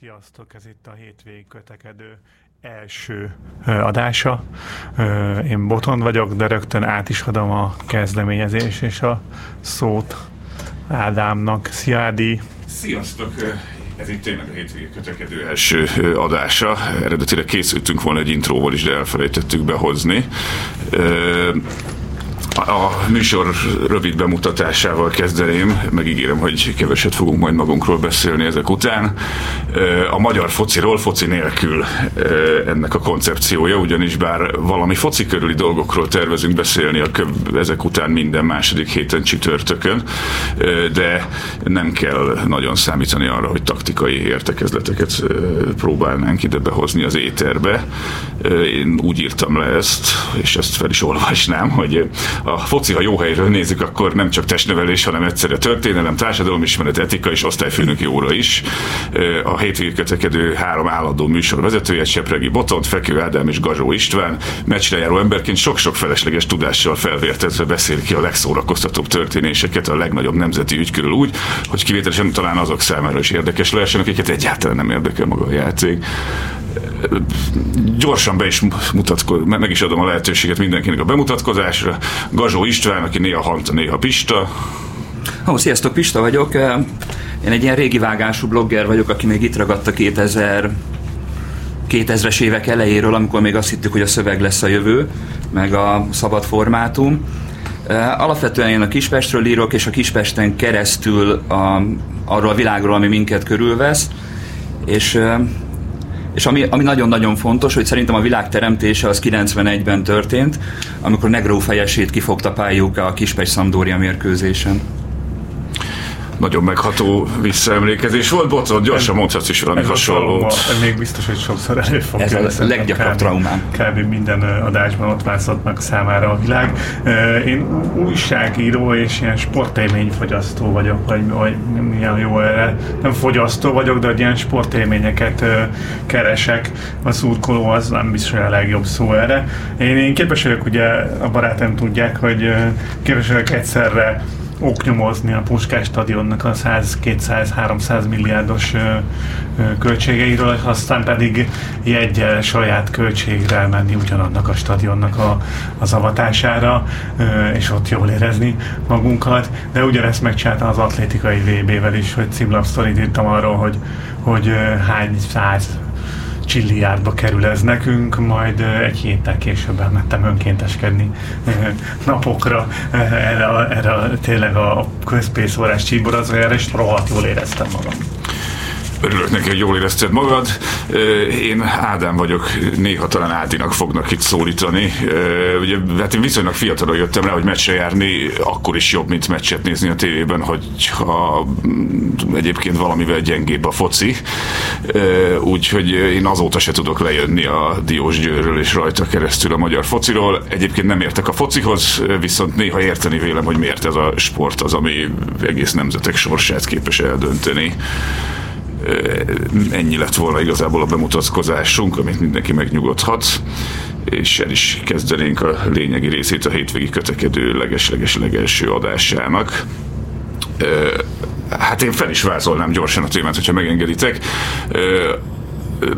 Sziasztok, ez itt a hétvégi kötekedő első adása. Én Botond vagyok, de rögtön át is adom a kezdeményezés és a szót Ádámnak. Szia Ádi! Sziasztok! Ez itt tényleg a hétvégi kötekedő első adása. Eredetileg készültünk volna egy intróval is, de elfelejtettük behozni. A műsor rövid bemutatásával kezdeném, megígérem, hogy keveset fogunk majd magunkról beszélni ezek után. A magyar fociról, foci nélkül ennek a koncepciója, ugyanis bár valami foci körüli dolgokról tervezünk beszélni a köv ezek után minden második héten csütörtökön, de nem kell nagyon számítani arra, hogy taktikai értekezleteket próbálnánk ide behozni az éterbe. Én úgy írtam le ezt, és ezt fel is olvasnám, hogy a foci, ha jó helyről nézzük, akkor nem csak testnevelés, hanem egyszerre történelem, társadalomismeret, etika és osztályfőnöki óra is. A hétvégi kötekedő három állandó műsor vezetője, Sepregi Botont, Fekő Ádám és Gazsó István, meccsre járó emberként sok-sok felesleges tudással felvértezve beszél ki a legszórakoztatóbb történéseket a legnagyobb nemzeti ügy körül úgy, hogy kivételesen talán azok számára is érdekes lehessen, akiket egyáltalán nem érdekel maga a játék gyorsan be is mutatko, meg is adom a lehetőséget mindenkinek a bemutatkozásra. Gazsó István, aki néha Hanta, néha Pista. Ó, sziasztok, Pista vagyok. Én egy ilyen régi vágású blogger vagyok, aki még itt ragadt a 2000 2000-es évek elejéről, amikor még azt hittük, hogy a szöveg lesz a jövő, meg a szabad formátum. Alapvetően én a Kispestről írok, és a Kispesten keresztül a, arról a világról, ami minket körülvesz, és és ami, ami nagyon-nagyon fontos, hogy szerintem a világ teremtése az 91-ben történt, amikor Negró fejesét kifogta pályuk a Kispest Szamdória mérkőzésen nagyon megható visszaemlékezés volt. Bocot, gyorsan mondhatsz is valami hasonlót. Még biztos, hogy sokszor elő fog Ez a leggyakoribb traumám. Kb. minden adásban ott meg számára a világ. Én újságíró és ilyen sportélményfogyasztó vagyok, vagy, vagy milyen jó erre. Nem fogyasztó vagyok, de ilyen sportélményeket keresek. A szurkoló az nem biztos, hogy a legjobb szó erre. Én, én képes vagyok, ugye a barátom tudják, hogy képes vagyok egyszerre oknyomozni a Puskás stadionnak a 100-200-300 milliárdos költségeiről, aztán pedig jegyel saját költségre menni ugyanannak a stadionnak a, az avatására, és ott jól érezni magunkat. De ugyanezt megcsináltam az atlétikai VB-vel is, hogy címlapsztorit írtam arról, hogy, hogy hány száz csilliárdba kerül ez nekünk, majd egy héttel később elmentem önkénteskedni napokra erre, erre tényleg a közpészórás csíborazójára, és rohadt jól éreztem magam. Örülök neki, hogy jól érezted magad. Én Ádám vagyok, néha talán Ádinak fognak itt szólítani. Ugye, hát én viszonylag fiatalon jöttem rá, hogy meccsre járni akkor is jobb, mint meccset nézni a tévében, hogy ha egyébként valamivel gyengébb a foci. Úgyhogy én azóta se tudok lejönni a Diós Győrről és rajta keresztül a magyar fociról. Egyébként nem értek a focihoz, viszont néha érteni vélem, hogy miért ez a sport az, ami egész nemzetek sorsát képes eldönteni ennyi lett volna igazából a bemutatkozásunk, amit mindenki megnyugodhat és el is kezdenénk a lényegi részét a hétvégi kötekedő leges-leges legelső adásának. Hát én fel is vázolnám gyorsan a témát, hogyha megengeditek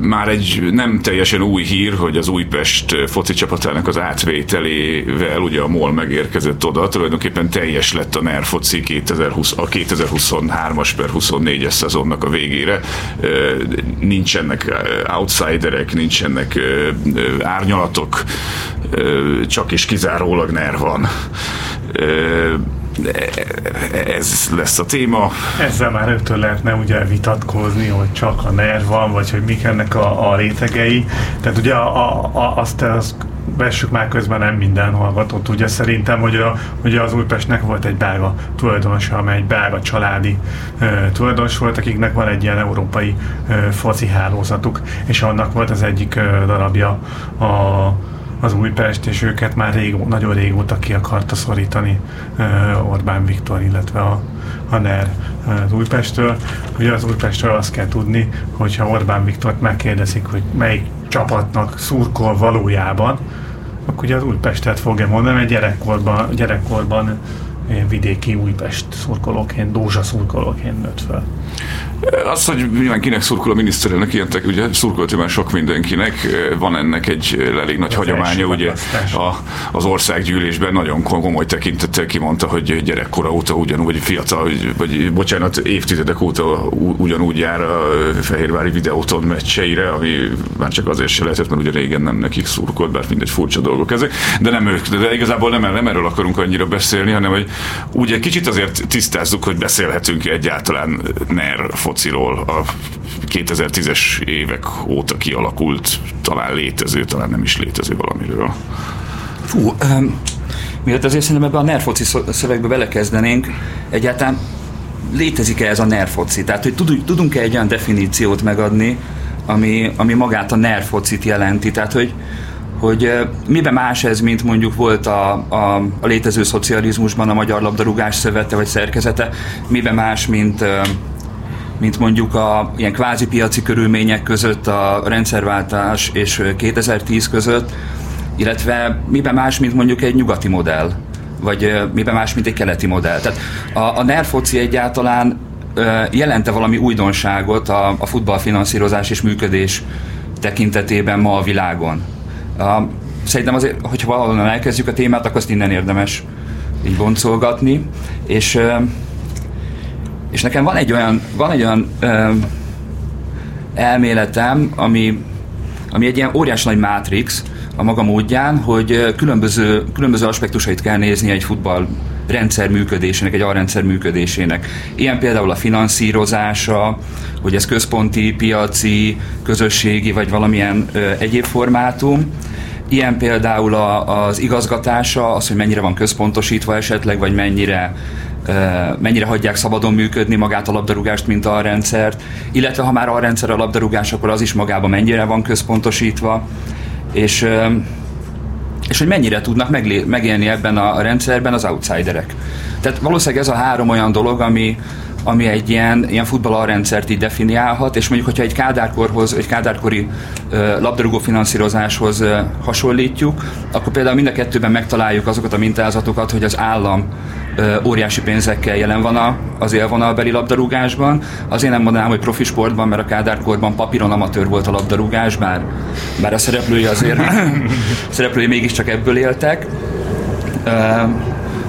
már egy nem teljesen új hír, hogy az Újpest foci csapatának az átvételével ugye a MOL megérkezett oda, tulajdonképpen teljes lett a NER foci 2020, a 2023-as per 24-es szezonnak a végére. Nincsenek outsiderek, nincsenek árnyalatok, csak és kizárólag NER van ez lesz a téma. Ezzel már rögtön lehetne ugye vitatkozni, hogy csak a NER van, vagy hogy mik ennek a, a rétegei. Tehát ugye a, a, azt, azt vessük már közben nem minden hallgató tudja szerintem, hogy, a, hogy az Újpestnek volt egy belga tulajdonosa, amely egy belga családi e, tulajdonos volt, akiknek van egy ilyen európai e, foci hálózatuk, és annak volt az egyik e, darabja a az Újpest, és őket már régó, nagyon régóta ki akarta szorítani Orbán Viktor, illetve a, a NER az Újpestről. Ugye az Újpestről azt kell tudni, hogyha Orbán Viktort megkérdezik, hogy melyik csapatnak szurkol valójában, akkor ugye az Újpestet fogja mondani, mert gyerekkorban, gyerekkorban vidéki Újpest szurkolóként, Dózsa szurkolóként nőtt fel. Az, hogy nyilván kinek szurkol a miniszterelnök, ilyenek, ugye szurkolt már sok mindenkinek, van ennek egy elég nagy az hagyománya, ugye a, az országgyűlésben nagyon komoly tekintettel kimondta, hogy gyerekkora óta ugyanúgy, vagy fiatal, vagy bocsánat, évtizedek óta ugyanúgy jár a Fehérvári videóton meccseire, ami már csak azért se lehetett, mert ugye régen nem nekik szurkolt, bár mindegy furcsa dolgok ezek, de nem ők, de igazából nem, nem erről akarunk annyira beszélni, hanem hogy ugye kicsit azért tisztázzuk, hogy beszélhetünk egyáltalán NER fociról a 2010-es évek óta kialakult, talán létező, talán nem is létező valamiről. Fú, um, miatt azért szerintem ebbe a NER foci szövegbe belekezdenénk, egyáltalán létezik-e ez a NER foci? Tehát, hogy tudunk-e egy olyan definíciót megadni, ami, ami magát a NER focit jelenti? Tehát, hogy, hogy miben más ez, mint mondjuk volt a, a, a létező szocializmusban a Magyar Labdarúgás Szövete vagy szerkezete, miben más, mint mint mondjuk a ilyen kvázi piaci körülmények között a rendszerváltás és 2010 között, illetve miben más, mint mondjuk egy nyugati modell, vagy miben más, mint egy keleti modell. Tehát a, a NER foci egyáltalán jelente valami újdonságot a, a futballfinanszírozás és működés tekintetében ma a világon. Szerintem azért, hogyha valahonnan elkezdjük a témát, akkor azt innen érdemes így boncolgatni, és és nekem van egy olyan, van egy olyan elméletem, ami, ami egy ilyen óriás nagy mátrix a maga módján, hogy különböző, különböző aspektusait kell nézni egy futball rendszer működésének, egy alrendszer működésének. Ilyen például a finanszírozása, hogy ez központi, piaci, közösségi vagy valamilyen ö, egyéb formátum. Ilyen például a, az igazgatása, az, hogy mennyire van központosítva esetleg, vagy mennyire mennyire hagyják szabadon működni magát a labdarúgást, mint a rendszert, illetve ha már a rendszer a labdarúgás, akkor az is magában mennyire van központosítva, és, és hogy mennyire tudnak megélni ebben a rendszerben az outsiderek. Tehát valószínűleg ez a három olyan dolog, ami, ami egy ilyen, ilyen futballarrendszert így definiálhat, és mondjuk, hogyha egy kádárkorhoz, egy kádárkori ö, labdarúgó finanszírozáshoz ö, hasonlítjuk, akkor például mind a kettőben megtaláljuk azokat a mintázatokat, hogy az állam óriási pénzekkel jelen van a, az élvonalbeli labdarúgásban. Azért nem mondanám, hogy profi sportban, mert a Kádárkorban papíron amatőr volt a labdarúgás, bár, bár a szereplői azért a szereplői mégiscsak ebből éltek.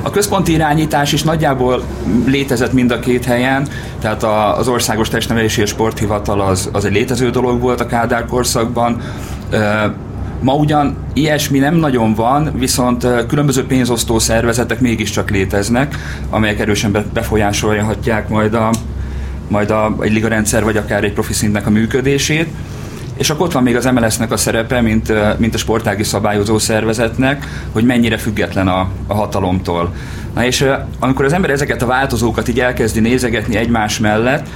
A központi irányítás is nagyjából létezett mind a két helyen, tehát az Országos Testnevelési és Sporthivatal az, az egy létező dolog volt a Kádár korszakban. Ma ugyan ilyesmi nem nagyon van, viszont különböző pénzosztó szervezetek mégiscsak léteznek, amelyek erősen befolyásolhatják majd a, majd a, egy ligarendszer, vagy akár egy profi szintnek a működését. És akkor ott van még az MLS-nek a szerepe, mint, mint a sportági szabályozó szervezetnek, hogy mennyire független a, a hatalomtól. Na és amikor az ember ezeket a változókat így elkezdi nézegetni egymás mellett,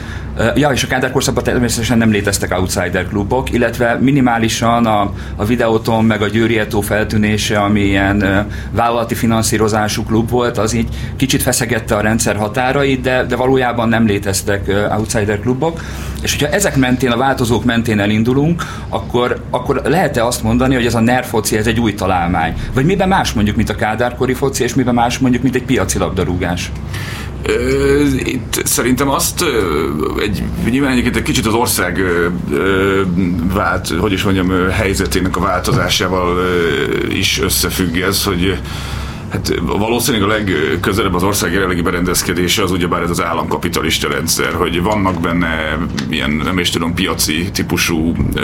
Ja, és a Kádár korszakban természetesen nem léteztek outsider klubok, illetve minimálisan a, a Videóton meg a Győri Eto feltűnése, ami ilyen vállalati finanszírozású klub volt, az így kicsit feszegette a rendszer határait, de, de valójában nem léteztek outsider klubok. És hogyha ezek mentén, a változók mentén elindulunk, akkor, akkor lehet-e azt mondani, hogy ez a NER foci, ez egy új találmány? Vagy miben más mondjuk, mint a kádárkori foci, és miben más mondjuk, mint egy piaci labdarúgás? Itt szerintem azt egy, nyilván egyébként egy kicsit az ország vált, hogy is mondjam, helyzetének a változásával is összefügg ez, hogy Hát valószínűleg a legközelebb az ország jelenlegi berendezkedése az ugyebár ez az államkapitalista rendszer, hogy vannak benne ilyen, nem is tudom, piaci típusú ö,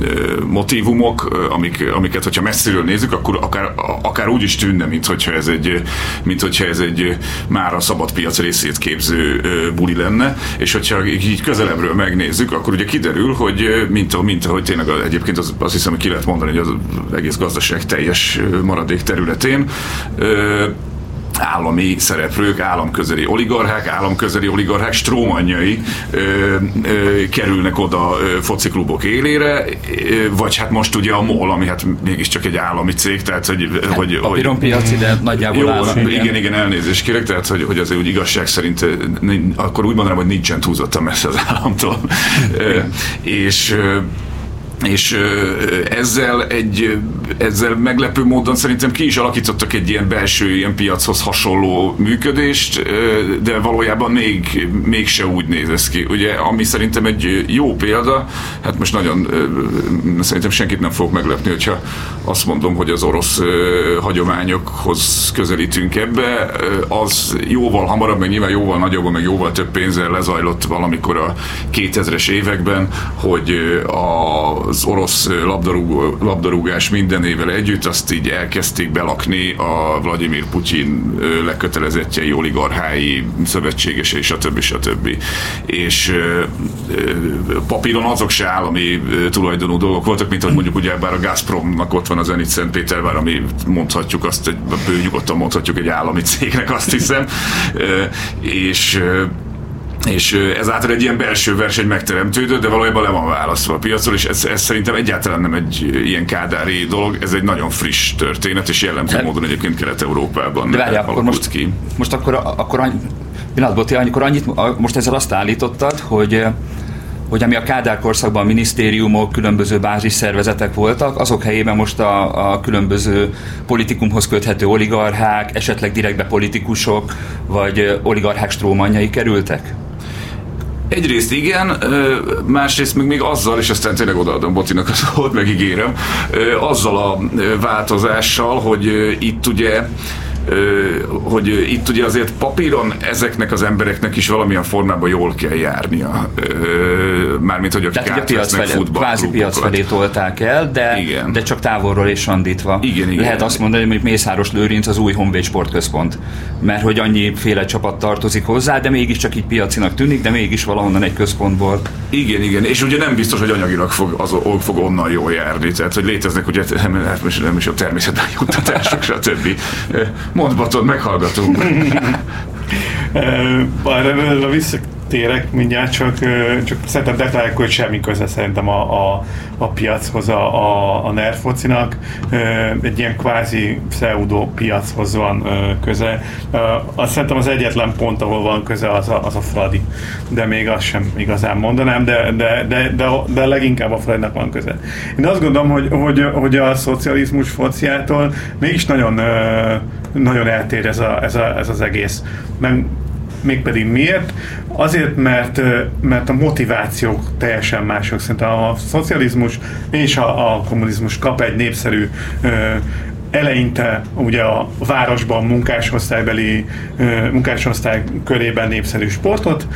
ö, motivumok, amik, amiket, hogyha messziről nézzük, akkor akár, akár úgy is tűnne, mint hogyha ez egy, mint hogyha ez egy már a szabad piac részét képző ö, buli lenne, és hogyha így közelebbről megnézzük, akkor ugye kiderül, hogy mint, mint ahogy tényleg egyébként az, azt hiszem, hogy ki lehet mondani, hogy az egész gazdaság teljes maradék területén, állami szereplők, államközeli oligarchák, államközeli oligarchák strómanjai ö, ö, kerülnek oda ö, fociklubok élére, ö, vagy hát most ugye a MOL, ami hát mégiscsak egy állami cég, tehát hogy... Hát, hogy, hogy piaci, de nagyjából jó, állami. Igen, igen, igen, elnézést kérek, tehát hogy, hogy azért úgy igazság szerint akkor úgy mondanám, hogy nincsen túlzottan messze az államtól. ö, és és ezzel egy ezzel meglepő módon szerintem ki is alakítottak egy ilyen belső ilyen piachoz hasonló működést, de valójában még, mégse úgy néz ez ki. Ugye, ami szerintem egy jó példa, hát most nagyon szerintem senkit nem fog meglepni, hogyha azt mondom, hogy az orosz hagyományokhoz közelítünk ebbe, az jóval hamarabb, meg nyilván jóval nagyobb, meg jóval több pénzzel lezajlott valamikor a 2000-es években, hogy az orosz labdarúgó, labdarúgás mindenével együtt azt így elkezdték belakni a Vladimir Putyin lekötelezettjei, oligarchái, szövetségesei, stb. stb. És papíron azok se állami tulajdonú dolgok voltak, mint hogy mondjuk ugye bár a Gazpromnak ott van az Zenit Szentpétervár, ami mondhatjuk azt, egy, nyugodtan mondhatjuk egy állami cégnek, azt hiszem. És és ezáltal egy ilyen belső verseny megteremtődött, de valójában le van választva a piacról, és ez, ez szerintem egyáltalán nem egy ilyen kádári dolog, ez egy nagyon friss történet, és jellemző módon egyébként Kelet-Európában de várjál, akkor most, ki. Most akkor, akkor annyi, pillanatban, amikor annyit, most ezzel azt állítottad, hogy hogy ami a Kádár korszakban minisztériumok, különböző bázisszervezetek voltak, azok helyében most a, a különböző politikumhoz köthető oligarchák, esetleg direktbe politikusok, vagy oligarchák strómanjai kerültek? Egyrészt igen, másrészt meg még azzal, és aztán tényleg odaadom Botinak az ott megígérem, azzal a változással, hogy itt ugye hogy itt ugye azért papíron ezeknek az embereknek is valamilyen formában jól kell járnia. Mármint, hogy akik Tehát, piac felé, kvázi piac felé tolták el, de, igen. de csak távolról és andítva. Igen, igen. Lehet azt mondani, hogy Mészáros Lőrinc az új Honvéd sportközpont, mert hogy annyi féle csapat tartozik hozzá, de mégiscsak így piacinak tűnik, de mégis valahonnan egy központból. Igen, igen, és ugye nem biztos, hogy anyagilag fog, az, fog onnan jól járni, tehát hogy léteznek ugye nem, nem is a természetben juttatások, stb. Mondbatod, meghallgatunk. Arra visszatérek mindjárt, csak, csak szerintem deklaráljuk, hogy semmi köze szerintem a, a, a piachoz, a, a, a nerfocinak. Egy ilyen kvázi pseudo piachoz van köze. Azt szerintem az egyetlen pont, ahol van köze, az a, az a Fradi. De még azt sem igazán mondanám, de, de, de, de, de leginkább a Fradinak van köze. Én azt gondolom, hogy, hogy, hogy a szocializmus fociától mégis nagyon nagyon eltér ez, a, ez, a, ez az egész. Meg, mégpedig miért? Azért, mert, mert a motivációk teljesen mások. Szerintem a szocializmus és a, a kommunizmus kap egy népszerű eleinte ugye a városban munkásosztálybeli munkásosztály körében népszerű sportot,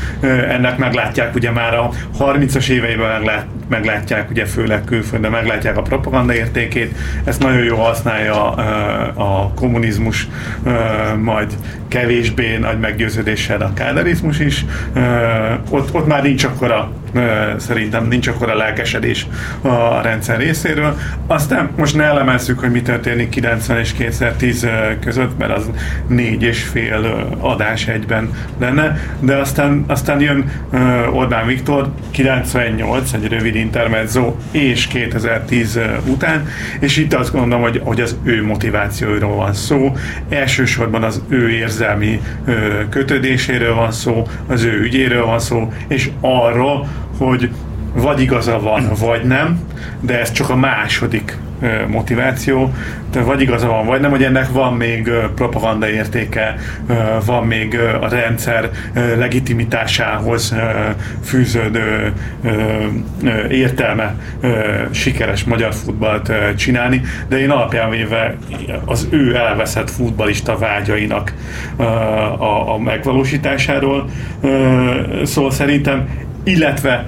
ennek meglátják ugye már a 30-as éveiben meglát, meglátják ugye főleg külföldön, meglátják a propaganda értékét, ezt nagyon jól használja a kommunizmus, majd kevésbé nagy meggyőződéssel a káderizmus is. Ott, ott már nincs akkora szerintem nincs akkora lelkesedés a rendszer részéről. Aztán most ne elemezzük, hogy mi történik 90 és 2010 között, mert az négy és fél adás egyben lenne, de aztán, aztán jön Orbán Viktor 98, egy rövid intermezzo, és 2010 után, és itt azt gondolom, hogy, hogy az ő motivációiról van szó, elsősorban az ő érzelmi kötődéséről van szó, az ő ügyéről van szó, és arról, hogy vagy igaza van, vagy nem, de ez csak a második motiváció, de vagy igaza van, vagy nem, hogy ennek van még propaganda értéke, van még a rendszer legitimitásához fűződő értelme sikeres magyar futballt csinálni, de én alapján véve az ő elveszett futbalista vágyainak a megvalósításáról szól szerintem, illetve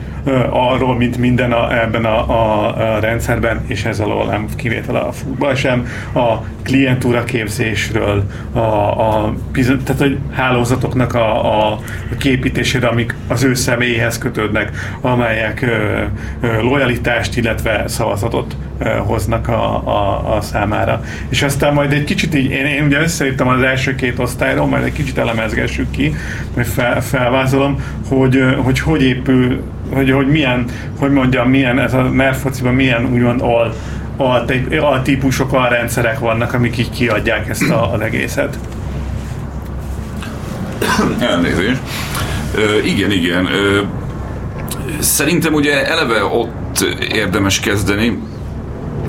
arról, mint minden a, ebben a, a, a rendszerben, és ez alól nem kivétel a futball sem, a klientúra képzésről, a, a, tehát hogy hálózatoknak a, a képítésére, amik az ő személyhez kötődnek, amelyek ö, ö, lojalitást, illetve szavazatot ö, hoznak a, a, a számára. És aztán majd egy kicsit így, én, én ugye összeírtam az első két osztályról, majd egy kicsit elemezgessük ki, fel, felvázolom, hogy, hogy hogy épül hogy, hogy milyen, hogy mondjam, milyen ez a nerfociban milyen úgymond al, al, al típusok, al rendszerek vannak, amik így kiadják ezt a, az egészet. Elnézést. igen, igen. Szerintem ugye eleve ott érdemes kezdeni,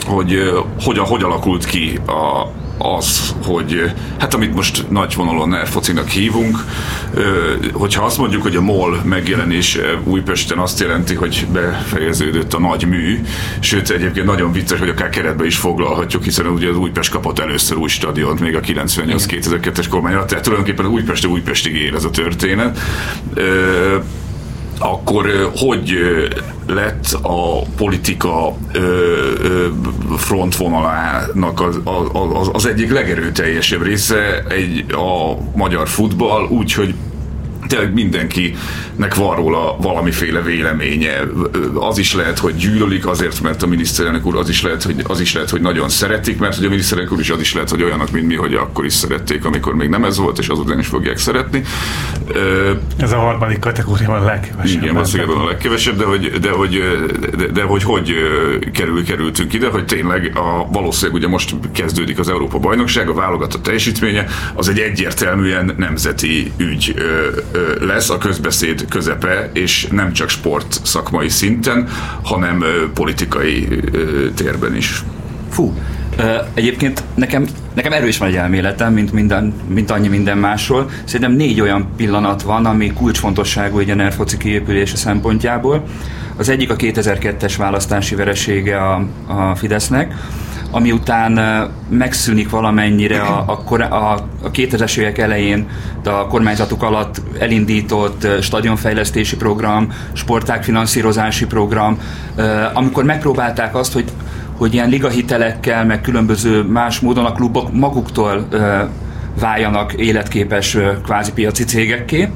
hogy hogyan, hogy alakult ki a, az, hogy hát amit most nagy vonalon nerfocinak hívunk, hogyha azt mondjuk, hogy a MOL megjelenés Újpesten azt jelenti, hogy befejeződött a nagy mű, sőt egyébként nagyon vicces, hogy akár keretbe is foglalhatjuk, hiszen ugye az Újpest kapott először új stadiont még a 98-2002-es kormány alatt, tehát tulajdonképpen Újpest Újpestig ér ez a történet akkor hogy lett a politika frontvonalának az, az, az egyik legerőteljesebb része egy, a magyar futball, úgyhogy tényleg mindenkinek van róla valamiféle véleménye. Az is lehet, hogy gyűlölik azért, mert a miniszterelnök úr, az is lehet, hogy, az is lehet, hogy nagyon szeretik, mert hogy a miniszterelnök úr is az is lehet, hogy olyanok, mint mi, hogy akkor is szerették, amikor még nem ez volt, és azután is fogják szeretni. Ez a harmadik kategória a legkevesebb. Igen, valószínűleg a legkevesebb, de hogy, de hogy, de, de hogy, hogy kerül, kerültünk ide, hogy tényleg a, valószínűleg ugye most kezdődik az Európa bajnokság, a válogatott teljesítménye, az egy egyértelműen nemzeti ügy lesz a közbeszéd közepe, és nem csak sport szakmai szinten, hanem politikai térben is. Fú, Egyébként nekem, nekem erős van egy elméletem, mint, minden, mint annyi minden másról. Szerintem négy olyan pillanat van, ami kulcsfontosságú egy a foci kiépülése szempontjából. Az egyik a 2002-es választási veresége a, a Fidesznek, ami után megszűnik valamennyire a, a, a, a 2000-es évek elején a kormányzatuk alatt elindított stadionfejlesztési program, sporták finanszírozási program, amikor megpróbálták azt, hogy hogy ilyen ligahitelekkel, meg különböző más módon a klubok maguktól váljanak életképes kvázi piaci cégekké,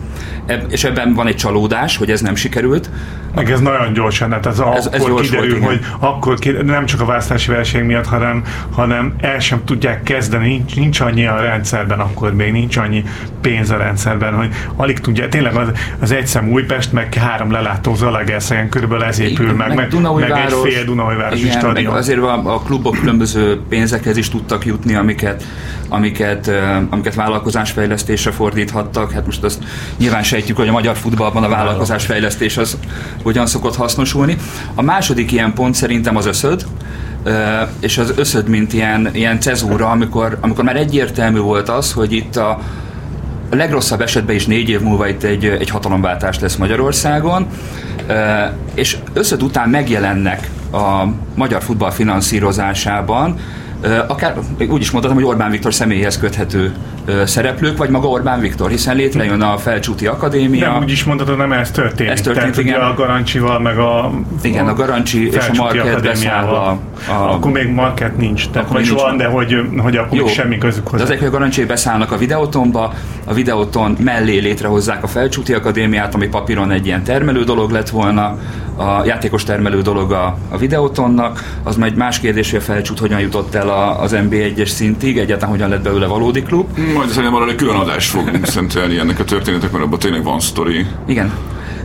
és ebben van egy csalódás, hogy ez nem sikerült. Meg ez nagyon gyorsan, tehát ez, ez, ez akkor kiderül, volt, hogy akkor nem csak a választási verseny miatt, hanem, hanem el sem tudják kezdeni, nincs, nincs annyi a rendszerben, akkor még nincs annyi pénz a rendszerben, hogy alig tudja, tényleg az, az egyszem Újpest, meg három lelátó Zalaegerszegen körülbelül ez épül meg, meg, meg, egy fél Dunaújvárosi igen, stadion. Meg azért a, a klubok különböző pénzekhez is tudtak jutni, amiket, amiket, amiket vállalkozásfejlesztésre fordíthattak. Hát most azt nyilván sejtjük, hogy a magyar futballban a vállalkozásfejlesztés az hogyan szokott hasznosulni. A második ilyen pont szerintem az összöd, és az összöd, mint ilyen, ilyen cezúra, amikor, amikor már egyértelmű volt az, hogy itt a, a legrosszabb esetben is négy év múlva itt egy, egy hatalomváltás lesz Magyarországon, és összöd után megjelennek a magyar futball finanszírozásában akár úgy is mondhatom, hogy Orbán Viktor személyhez köthető szereplők, vagy maga Orbán Viktor, hiszen létrejön a Felcsúti Akadémia. Nem, úgy is mondhatod, nem ez történik. Ez történt, Tehát, igen. a Garancsival, meg a Igen, a Garancsi és a Market beszáll a, a... Akkor még Market nincs, tehát akkor nincs van, de hogy, hogy akkor Jó, semmi közük hozzá. De ezek a Garancsi beszállnak a videótonba, a videóton mellé létrehozzák a Felcsúti Akadémiát, ami papíron egy ilyen termelő dolog lett volna, a játékos termelő dolog a, a videótonnak, az már egy más kérdés, hogy a Felcsút hogyan jutott el a, az NB1-es szintig, egyáltalán hogyan lett belőle valódi klub. Majd szerintem arra egy külön adást fogunk szentelni ennek a történetek, mert abban tényleg van sztori. Igen.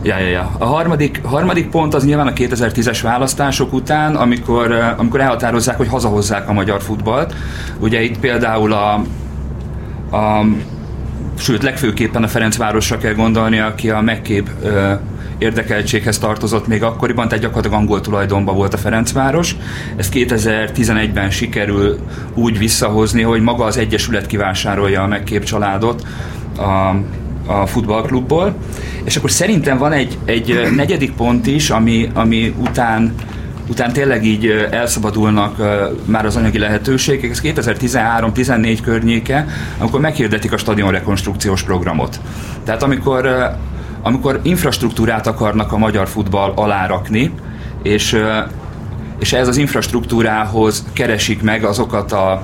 Ja, ja, ja. A harmadik, harmadik pont az nyilván a 2010-es választások után, amikor, amikor elhatározzák, hogy hazahozzák a magyar futballt. Ugye itt például a, a sőt, legfőképpen a Ferencvárosra kell gondolni, aki a megkép érdekeltséghez tartozott még akkoriban, tehát gyakorlatilag angol tulajdonban volt a Ferencváros. Ezt 2011-ben sikerül úgy visszahozni, hogy maga az Egyesület kivásárolja a megkép családot a, a futballklubból. És akkor szerintem van egy, egy negyedik pont is, ami, ami után után tényleg így elszabadulnak már az anyagi lehetőségek. Ez 2013-14 környéke, amikor meghirdetik a stadion rekonstrukciós programot. Tehát amikor amikor infrastruktúrát akarnak a magyar futball alárakni, és, és ez az infrastruktúrához keresik meg azokat a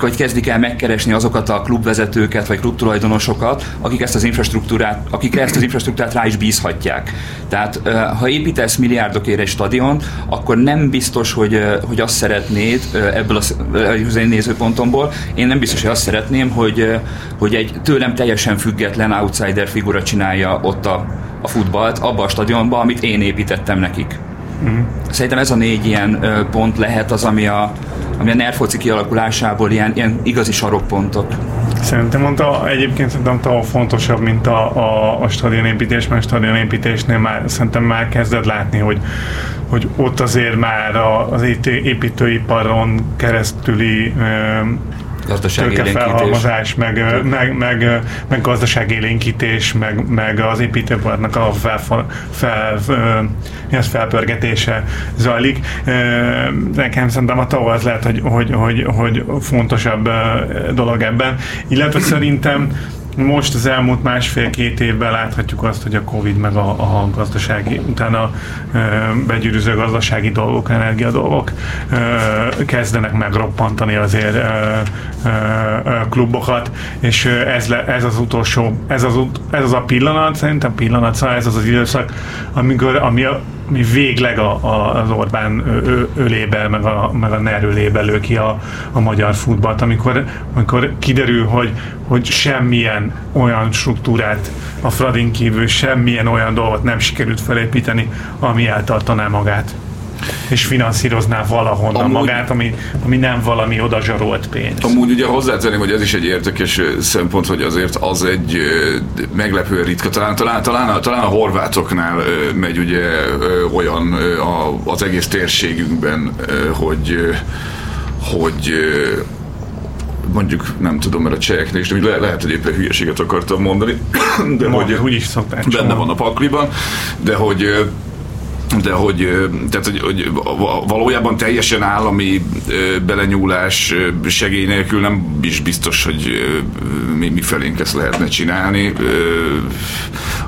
hogy kezdik el megkeresni azokat a klubvezetőket vagy klubtulajdonosokat, akik ezt az infrastruktúrát, akik ezt az infrastruktúrát rá is bízhatják. Tehát ha építesz milliárdokért egy stadion, akkor nem biztos, hogy, hogy azt szeretnéd ebből az én nézőpontomból, én nem biztos, hogy azt szeretném, hogy, hogy egy tőlem teljesen független outsider figura csinálja ott a, a futballt, abba a stadionba, amit én építettem nekik. Uh-huh. Szerintem ez a négy ilyen pont lehet az, ami a, ami a nerfoci kialakulásából ilyen, ilyen igazi sarokpontok. Szerintem mondta, egyébként szerintem talán fontosabb, mint a, a, a stadionépítés, mert a stadionépítésnél már szerintem már kezded látni, hogy, hogy ott azért már az építőiparon keresztüli tőkefelhalmozás, meg, meg, meg, meg gazdaságélénkítés, meg, meg az építőpartnak a fel, fel, fel, felpörgetése zajlik. Nekem szerintem a TAO az lehet, hogy, hogy, hogy, hogy fontosabb dolog ebben. Illetve szerintem most az elmúlt másfél-két évben láthatjuk azt, hogy a Covid meg a, a gazdasági, utána ö, begyűrűző gazdasági dolgok, energia dolgok ö, kezdenek megroppantani azért ö, ö, ö, klubokat, és ez, le, ez az utolsó, ez az, ez az a pillanat, szerintem pillanat, szóval ez az az időszak, amikor, ami a, mi végleg a, a, az Orbán ölébe, meg a, meg a NER ölébe lő ki a, a magyar futballt, amikor, amikor kiderül, hogy, hogy semmilyen olyan struktúrát a Fradin kívül, semmilyen olyan dolgot nem sikerült felépíteni, ami eltartaná magát és finanszírozná valahonnan amúgy, magát, ami, ami nem valami odazsarolt pénz. Amúgy ugye hozzátenném, hogy ez is egy érdekes szempont, hogy azért az egy meglepő ritka. Talán, talán, talán, talán a horvátoknál megy ugye olyan az egész térségünkben, hogy hogy mondjuk nem tudom, mert a cseheknél, és le, lehet, hogy éppen hülyeséget akartam mondani, de Ma, hogy úgy is szokták benne van a pakliban, de hogy de hogy, tehát, hogy, hogy valójában teljesen állami belenyúlás segély nélkül nem is biztos, hogy mi, mi felénk ezt lehetne csinálni.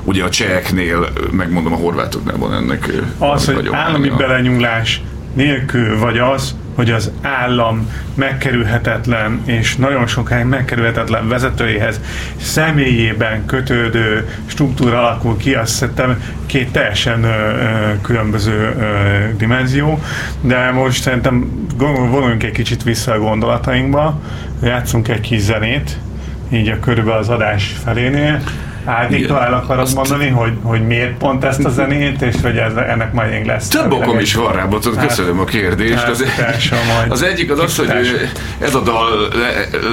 Ugye a cseheknél, megmondom a horvátoknál van ennek az, hogy állami belenyúlás nélkül, vagy az, hogy az állam megkerülhetetlen és nagyon sokáig megkerülhetetlen vezetőihez személyében kötődő struktúra alakul ki, azt szerintem két teljesen ö, különböző ö, dimenzió, de most szerintem vonuljunk egy kicsit vissza a gondolatainkba, játszunk egy kis zenét, így a körülbelül az adás felénél, El akarod Azt... mondani, hogy, hogy miért pont ezt a zenét, és hogy ez, ennek majd még lesz. Több okom is van rá, Bocot, köszönöm a kérdést. Hát, az, az egyik az az, hogy ez a dal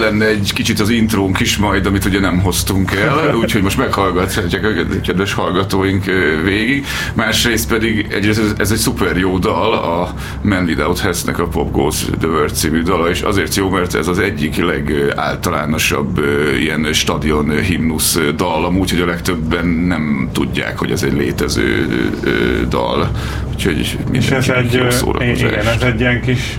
lenne egy kicsit az intrónk is majd, amit ugye nem hoztunk el, úgyhogy most meghallgatják a kedves hallgatóink végig. Másrészt pedig egyrészt ez, ez egy szuper jó dal, a Man Without Hess-nek a Pop Goes the World című dala, és azért jó, mert ez az egyik legáltalánosabb ilyen stadion himnusz dal, úgy, hogy a legtöbben nem tudják, hogy ez egy létező ö, dal. Úgyhogy És ez egy, igen, ez egy ilyen kis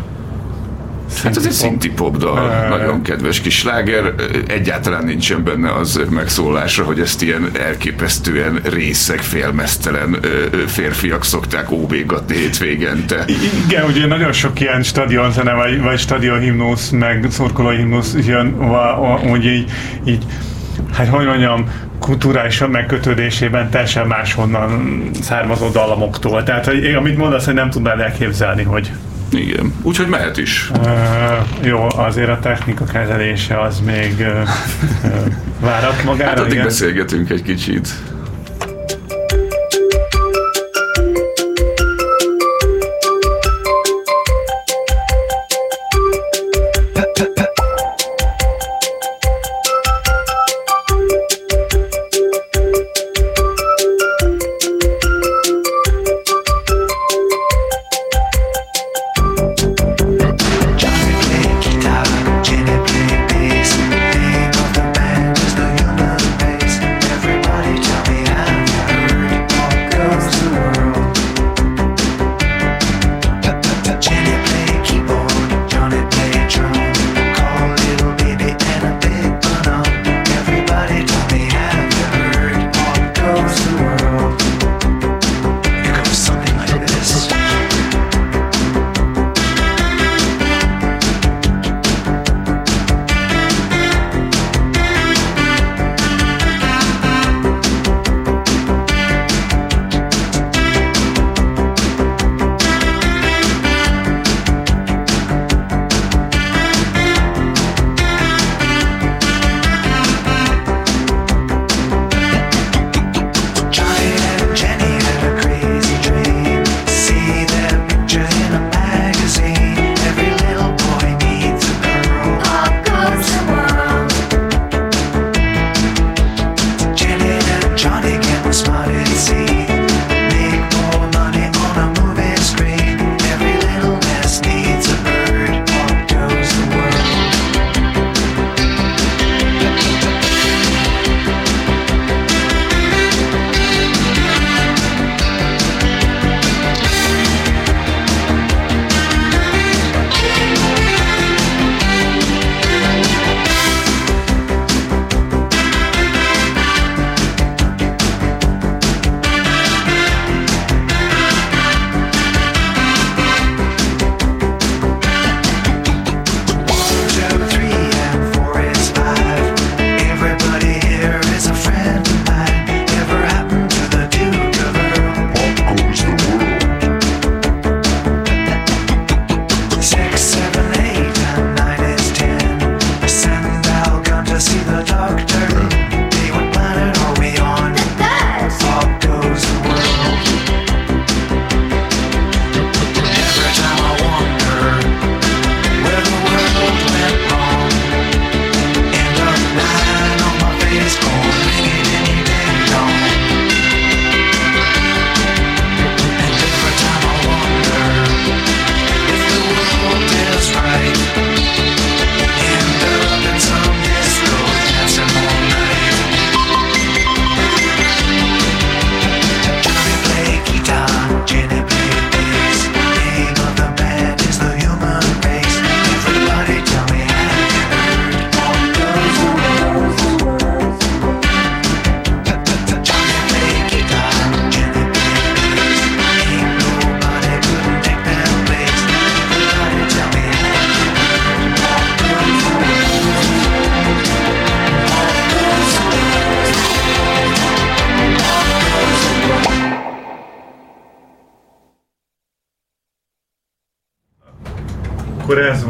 Hát ez egy szinti pop dal, nagyon kedves kis sláger, egyáltalán nincsen benne az megszólásra, hogy ezt ilyen elképesztően részeg, félmeztelen férfiak szokták óvégatni hétvégente. Igen, ugye nagyon sok ilyen stadionzene, vagy, vagy stadionhimnusz, meg szurkolóhimnusz jön, hogy így, így hát hogy mondjam, kulturális megkötődésében teljesen máshonnan származó dallamoktól. Tehát, hogy, amit mondasz, hogy nem tudnád elképzelni, hogy igen, úgyhogy mehet is. Uh, jó, azért a technika kezelése az még uh, várat magára. Hát addig igen. beszélgetünk egy kicsit.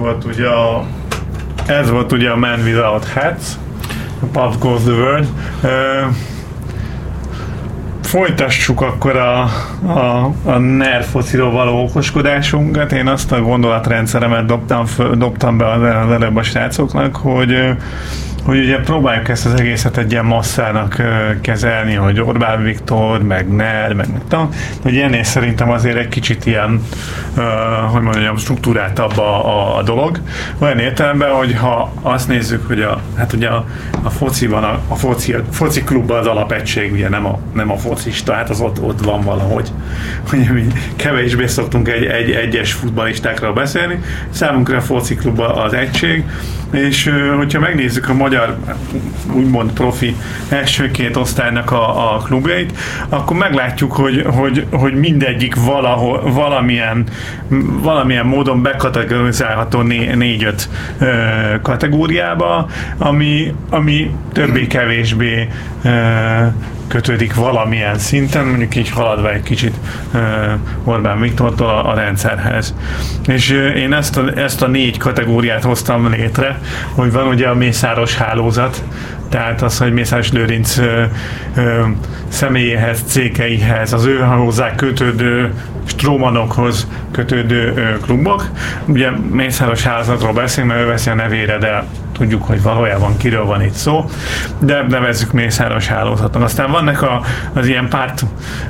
Volt ugye a ez volt ugye a Man Without Hats, Pub Goes the World. Uh, folytassuk akkor a, a, a NER fociról való okoskodásunkat. Én azt a gondolatrendszeremet dobtam, dobtam be az előbb a srácoknak, hogy hogy ugye próbáljuk ezt az egészet egy ilyen masszának kezelni, hogy Orbán Viktor, meg NER, meg meg tudom, hogy ennél szerintem azért egy kicsit ilyen, hogy mondjam, struktúráltabb a, a, a dolog. Olyan értelemben, hogy ha azt nézzük, hogy a, hát ugye a, a fociban, a, a foci, a foci klubban az alapegység, ugye nem a, nem a focista, hát az ott, ott van valahogy. Ugye mi kevésbé szoktunk egy, egy egyes futballistákról beszélni, számunkra a foci klubban az egység, és hogyha megnézzük a magyar úgymond profi első két osztálynak a, a klubjait, akkor meglátjuk, hogy, hogy, hogy mindegyik valahol, valamilyen, valamilyen módon bekategorizálható né, négy-öt kategóriába, ami, ami többé-kevésbé kötődik valamilyen szinten, mondjuk így haladva egy kicsit Orbán Viktortól a, a rendszerhez. És én ezt a, ezt a négy kategóriát hoztam létre, hogy van ugye a mészáros hálózat, tehát az, hogy Mészáros Lőrinc ö, ö, személyéhez, cégeihez, az ő hozzá kötődő strómanokhoz kötődő ö, klubok. Ugye Mészáros házatról beszélünk, mert ő veszi a nevére, de tudjuk, hogy valójában kiről van itt szó, de nevezzük Mészáros hálózatnak. Aztán vannak a, az ilyen párt,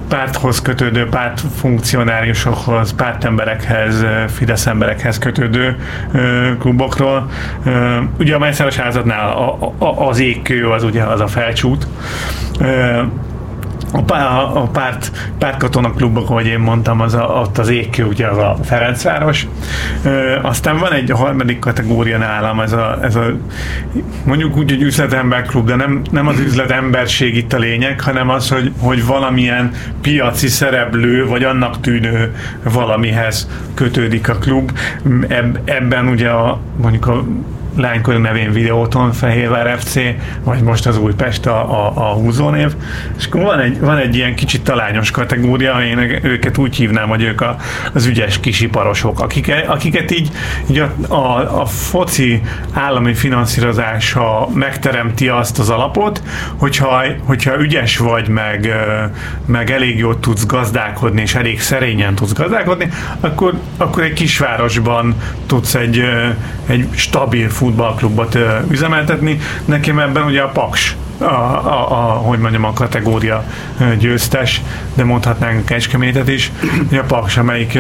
párthoz kötődő, párt funkcionáriusokhoz, pártemberekhez, Fidesz emberekhez kötődő ö, klubokról. Ö, ugye a Mészáros házatnál a, a, az égkő az ugye az a felcsút. Ö, a, pá, a párt, pártkatona klubok, ahogy én mondtam, az a, ott az égkő, ugye az a Ferencváros. Ö, aztán van egy a harmadik kategória nálam, ez a, ez a mondjuk úgy, hogy üzletemberklub, de nem, nem az üzletemberség itt a lényeg, hanem az, hogy, hogy valamilyen piaci szereplő, vagy annak tűnő valamihez kötődik a klub. Eb, ebben ugye a, mondjuk a lánykori nevén Videóton, Fehérvár FC, vagy most az Újpest a, a, a húzónév, és akkor van egy, van egy ilyen kicsit talányos kategória, én őket úgy hívnám, hogy ők a, az ügyes kisiparosok, akik, akiket így, így a, a, a foci állami finanszírozása megteremti azt az alapot, hogyha, hogyha ügyes vagy, meg, meg elég jól tudsz gazdálkodni, és elég szerényen tudsz gazdálkodni, akkor, akkor egy kisvárosban tudsz egy, egy stabil futballklubot üzemeltetni. Nekem ebben ugye a Paks a, a, a, hogy mondjam, a kategória győztes, de mondhatnánk Kecskemétet is, hogy a Paks, amelyik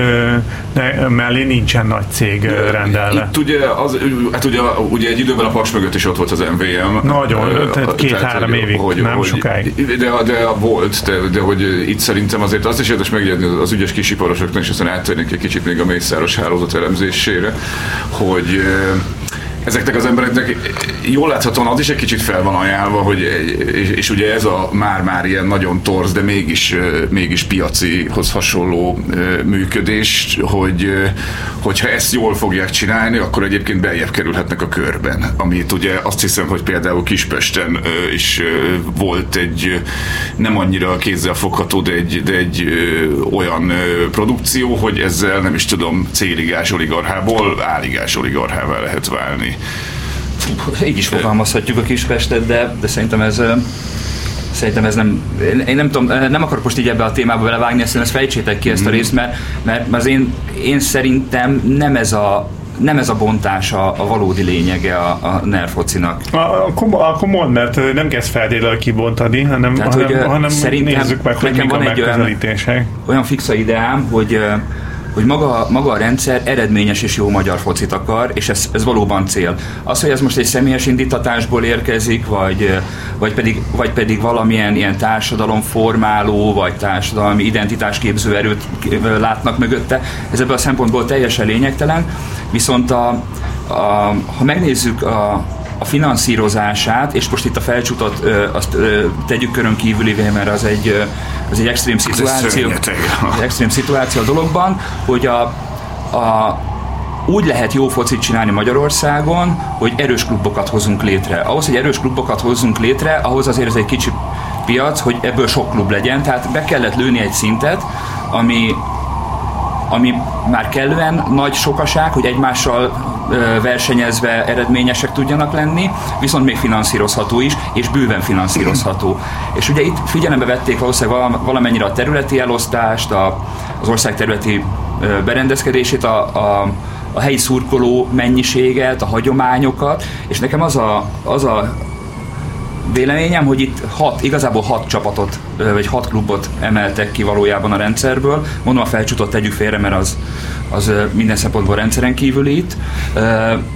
de mellé nincsen nagy cég rendelve. Itt ugye, az, hát ugye, ugye egy időben a Paks mögött is ott volt az MVM. Nagyon, tehát két-három évig, hogy, nem hogy, sokáig. De, de volt, de, de hogy itt szerintem azért azt is érdemes megjegyezni az ügyes kisiparosoknak, és aztán áttérnék egy kicsit még a mészáros hálózat elemzésére, hogy ezeknek az embereknek jól láthatóan az is egy kicsit fel van ajánlva, hogy, és, és ugye ez a már-már ilyen nagyon torz, de mégis, mégis piacihoz hasonló működés, hogy, hogyha ezt jól fogják csinálni, akkor egyébként beljebb kerülhetnek a körben. Amit ugye azt hiszem, hogy például Kispesten is volt egy nem annyira kézzel fogható, de egy, de egy olyan produkció, hogy ezzel nem is tudom, céligás oligarchából áligás oligarchává lehet válni. Így is fogalmazhatjuk a Kispestet, de, de szerintem ez szerintem ez nem, én nem tudom, nem akarok most így ebbe a témába belevágni, ezt, ezt fejtsétek ki ezt a mhm. részt, mert, mert az én, én szerintem nem ez a nem ez a bontás a, a valódi lényege a, a nerfocinak. Akkor, akkor mondd, mert nem kezd feltétlenül kibontani, hanem, Tehát, hanem, hogy, hanem nézzük meg, hogy mik a megközelítések. Olyan, olyan fixa ideám, hogy hogy maga, maga a rendszer eredményes és jó magyar focit akar, és ez, ez valóban cél. Az, hogy ez most egy személyes indítatásból érkezik, vagy, vagy, pedig, vagy pedig valamilyen ilyen társadalomformáló, vagy társadalmi identitásképző erőt látnak mögötte, ez ebből a szempontból teljesen lényegtelen. Viszont a, a, ha megnézzük a, a finanszírozását, és most itt a felcsútot ö, azt ö, tegyük körön kívülivé, mert az egy, ö, az egy extrém szituáció, egy extrém szituáció a dologban, hogy a, a úgy lehet jó focit csinálni Magyarországon, hogy erős klubokat hozunk létre. Ahhoz, hogy erős klubokat hozzunk létre, ahhoz azért ez egy kicsi piac, hogy ebből sok klub legyen, tehát be kellett lőni egy szintet, ami ami már kellően nagy sokaság, hogy egymással versenyezve eredményesek tudjanak lenni, viszont még finanszírozható is, és bőven finanszírozható. És ugye itt figyelembe vették valószínűleg valamennyire a területi elosztást, a, az ország területi berendezkedését, a, a, a helyi szurkoló mennyiséget, a hagyományokat, és nekem az a, az a véleményem, hogy itt hat, igazából hat csapatot, vagy hat klubot emeltek ki valójában a rendszerből. Mondom, a felcsutot tegyük félre, mert az, az minden szempontból rendszeren kívül itt.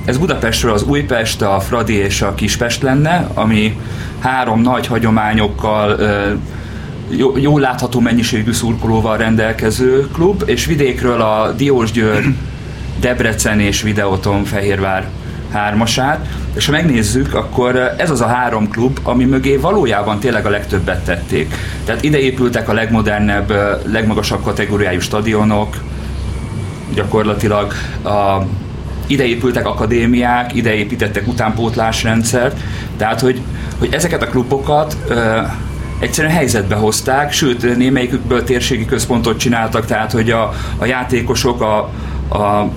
Ez Budapestről az Újpest, a Fradi és a Kispest lenne, ami három nagy hagyományokkal jó, jól látható mennyiségű szurkolóval rendelkező klub, és vidékről a Diósgyőr, Debrecen és Videoton Fehérvár hármasát, és ha megnézzük, akkor ez az a három klub, ami mögé valójában tényleg a legtöbbet tették. Tehát ide épültek a legmodernebb, legmagasabb kategóriájú stadionok, gyakorlatilag a, ide épültek akadémiák, ide építettek utánpótlásrendszert, tehát hogy, hogy ezeket a klubokat ö, egyszerűen helyzetbe hozták, sőt némelyikükből térségi központot csináltak, tehát hogy a, a játékosok a, a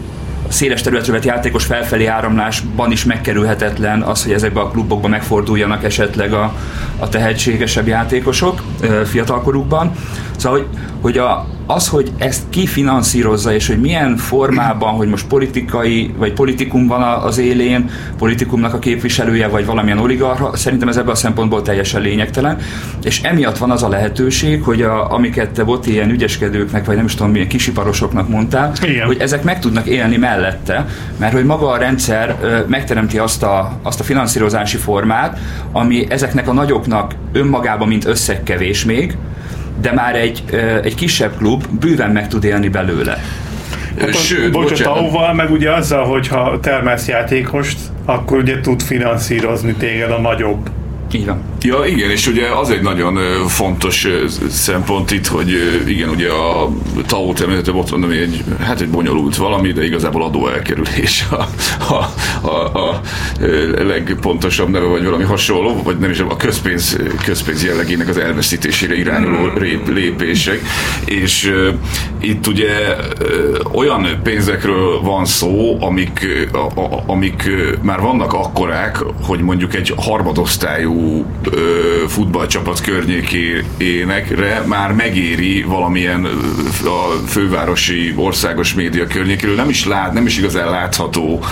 széles területre vett játékos felfelé áramlásban is megkerülhetetlen az, hogy ezekbe a klubokba megforduljanak esetleg a, a tehetségesebb játékosok fiatalkorukban. Szóval, hogy, hogy a, az, hogy ezt ki finanszírozza, és hogy milyen formában, hogy most politikai, vagy politikum van az élén, politikumnak a képviselője, vagy valamilyen oligarha, szerintem ez ebből a szempontból teljesen lényegtelen. És emiatt van az a lehetőség, hogy a, amiket te volt ilyen ügyeskedőknek, vagy nem is tudom milyen kisiparosoknak mondtál, Igen. hogy ezek meg tudnak élni mellette, mert hogy maga a rendszer megteremti azt a, azt a finanszírozási formát, ami ezeknek a nagyoknak önmagában, mint összegkevés még, de már egy, egy kisebb klub bőven meg tud élni belőle. Hát Sőt, bocsánat, bocsánat. meg ugye azzal, hogyha termelsz játékost, akkor ugye tud finanszírozni téged a nagyobb így van. Ja, igen, és ugye az egy nagyon fontos szempont itt, hogy igen, ugye a TAO természetesen ott van, ami egy, hát egy bonyolult valami, de igazából adóelkerülés a, a, a, a legpontosabb neve, vagy valami hasonló, vagy nem is a közpénz, közpénz jellegének az elveszítésére irányuló lépések, és uh, itt ugye uh, olyan pénzekről van szó, amik, a, amik már vannak akkorák, hogy mondjuk egy harmadosztályú futballcsapat környékénekre már megéri valamilyen a fővárosi országos média környékéről nem is lát, nem is igazán látható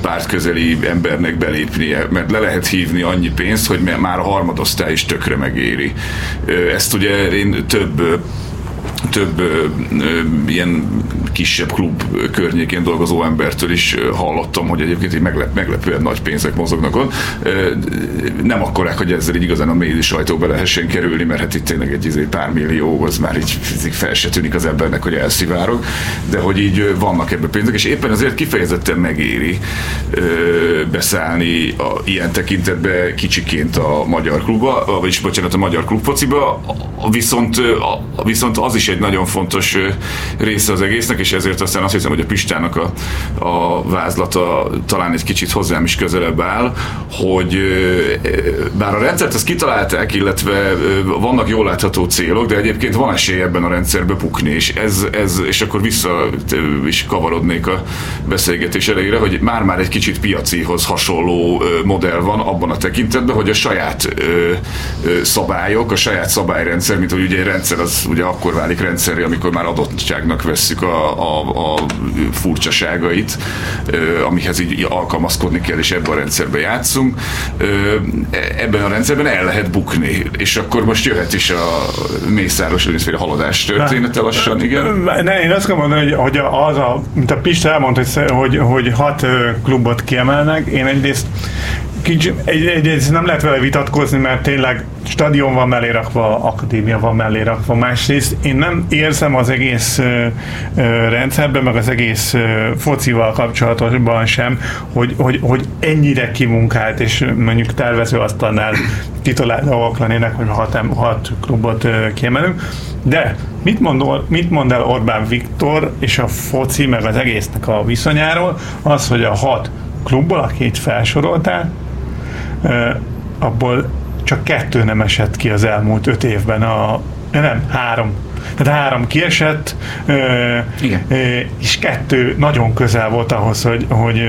pártközeli embernek belépnie, mert le lehet hívni annyi pénzt, hogy már a harmadosztály is tökre megéri. Ezt ugye én több több ö, ö, ilyen kisebb klub környékén dolgozó embertől is hallottam, hogy egyébként így meglep, meglepően nagy pénzek mozognak ott. Nem akkorák, hogy ezzel így igazán a médi sajtóba lehessen kerülni, mert hát itt tényleg egy izé pár millió, az már így fel se tűnik az embernek, hogy elszivárog, de hogy így vannak ebbe pénzek, és éppen azért kifejezetten megéri beszállni a, ilyen tekintetbe kicsiként a magyar klubba, vagyis bocsánat, a magyar klubfociba, viszont, viszont az is egy nagyon fontos része az egésznek, és ezért aztán azt hiszem, hogy a Pistának a, a vázlata talán egy kicsit hozzám is közelebb áll, hogy bár a rendszert ezt kitalálták, illetve vannak jól látható célok, de egyébként van esély ebben a rendszerbe pukni, és, ez, ez, és akkor vissza is kavarodnék a beszélgetés elejére, hogy már-már egy kicsit piacihoz hasonló modell van abban a tekintetben, hogy a saját szabályok, a saját szabályrendszer, mint hogy ugye egy rendszer az ugye akkor válik rendszerre, amikor már adottságnak vesszük a, a, a furcsaságait, amihez így alkalmazkodni kell, és ebben a rendszerben játszunk. Ebben a rendszerben el lehet bukni, és akkor most jöhet is a mészáros a haladás története lassan, igen? Ne, én azt kell mondani, hogy, hogy az a, mint a Pista elmondta, hogy, hogy hat klubot kiemelnek, én egyrészt kicsi, egy, egy, nem lehet vele vitatkozni, mert tényleg stadion van mellé rakva, akadémia van mellé rakva. Másrészt én nem érzem az egész ö, ö, rendszerben, meg az egész ö, focival kapcsolatban sem, hogy, hogy, hogy ennyire kimunkált, és mondjuk tervező asztalnál kitalált dolgok lennének, hogy hat, hat klubot ö, kiemelünk. De mit, mondol, mit mond el Orbán Viktor és a foci, meg az egésznek a viszonyáról? Az, hogy a hat klubból, akit felsoroltál, abból csak kettő nem esett ki az elmúlt öt évben, a, nem, három. Tehát három kiesett, Igen. és kettő nagyon közel volt ahhoz, hogy, hogy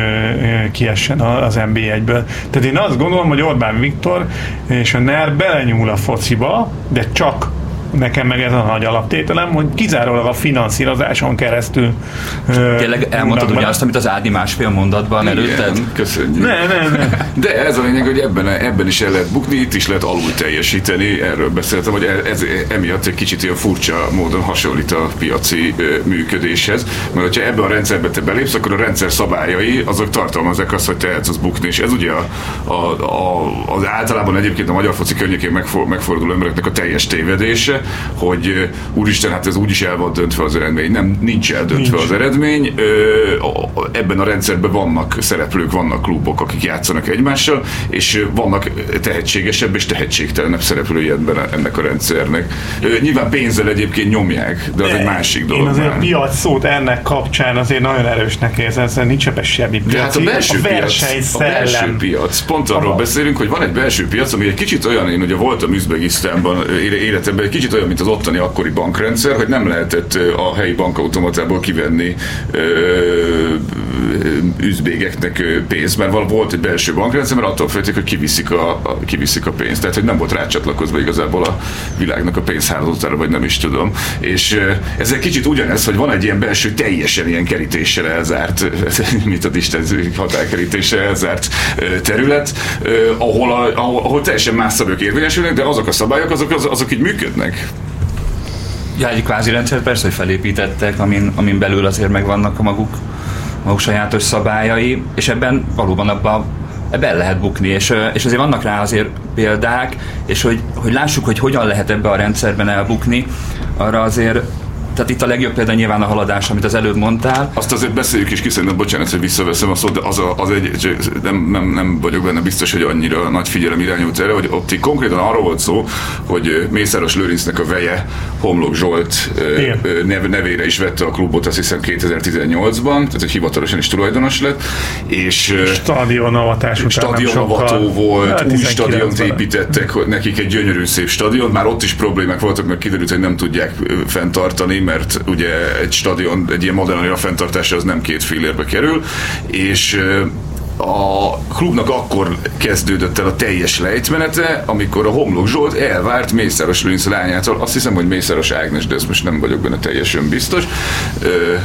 kiessen az NB1-ből. Tehát én azt gondolom, hogy Orbán Viktor és a NER belenyúl a fociba, de csak nekem meg ez a nagy alaptételem, hogy kizárólag a finanszírozáson keresztül. Tényleg elmondtad ugye azt, amit az Ádi másfél mondatban előtted? köszönjük. Ne, ne, ne. De ez a lényeg, hogy ebben, ebben is el lehet bukni, itt is lehet alul teljesíteni, erről beszéltem, hogy ez emiatt egy kicsit ilyen furcsa módon hasonlít a piaci működéshez, mert hogyha ebben a rendszerbe te belépsz, akkor a rendszer szabályai azok tartalmazzák azt, hogy te az bukni, és ez ugye a, a, a, az általában egyébként a magyar foci környékén megforduló embereknek a teljes tévedése, hogy úristen, hát ez úgyis el van döntve az eredmény. Nem, nincs eldöntve nincs. az eredmény. Ebben a rendszerben vannak szereplők, vannak klubok, akik játszanak egymással, és vannak tehetségesebb és tehetségtelenebb szereplői ebben ennek a rendszernek. Nyilván pénzzel egyébként nyomják, de az de egy másik dolog. Én azért már. piac szót ennek kapcsán azért nagyon erősnek érzem, ez nincs ebben semmi piac. De hát a belső, a piac, a belső piac. Pont arról beszélünk, hogy van egy belső piac, ami egy kicsit olyan, én ugye voltam Üzbegisztánban életemben, egy kicsit kicsit olyan, mint az ottani akkori bankrendszer, hogy nem lehetett a helyi bankautomatából kivenni ö, üzbégeknek pénzt, mert volt egy belső bankrendszer, mert attól félték, hogy kiviszik a, a, kiviszik a pénzt. Tehát, hogy nem volt rácsatlakozva igazából a világnak a pénzhálózatára, vagy nem is tudom. És ez egy kicsit ugyanez, hogy van egy ilyen belső teljesen ilyen kerítéssel elzárt, mint a Isten határkerítéssel elzárt terület, ahol, a, ahol, ahol teljesen más szabályok érvényesülnek, de azok a szabályok, azok, azok, azok így működnek. Ja, egy kvázi rendszer persze, hogy felépítettek, amin, amin belül azért megvannak a maguk, maguk sajátos szabályai, és ebben valóban abban ebben lehet bukni, és, és azért vannak rá azért példák, és hogy, hogy lássuk, hogy hogyan lehet ebbe a rendszerben elbukni, arra azért tehát itt a legjobb példa nyilván a haladás, amit az előbb mondtál. Azt azért beszéljük is ki, szerintem, bocsánat, hogy visszaveszem a szót, de az, a, az egy, nem, nem, nem, vagyok benne biztos, hogy annyira nagy figyelem irányult erre, hogy ott konkrétan arról volt szó, hogy Mészáros Lőrincnek a veje, Homlok Zsolt nev, nevére is vette a klubot, azt hiszem 2018-ban, tehát hogy hivatalosan is tulajdonos lett, és stadionavatás stadionavató volt, hát, új stadiont építettek, nekik egy gyönyörű szép stadion, már ott is problémák voltak, mert kiderült, hogy nem tudják fenntartani, mert ugye egy stadion, egy ilyen modern fenntartása az nem két fillérbe kerül, és a klubnak akkor kezdődött el a teljes lejtmenete, amikor a Homlok Zsolt elvárt Mészáros Lőrinc lányától, azt hiszem, hogy Mészáros Ágnes, de ezt most nem vagyok benne teljesen biztos,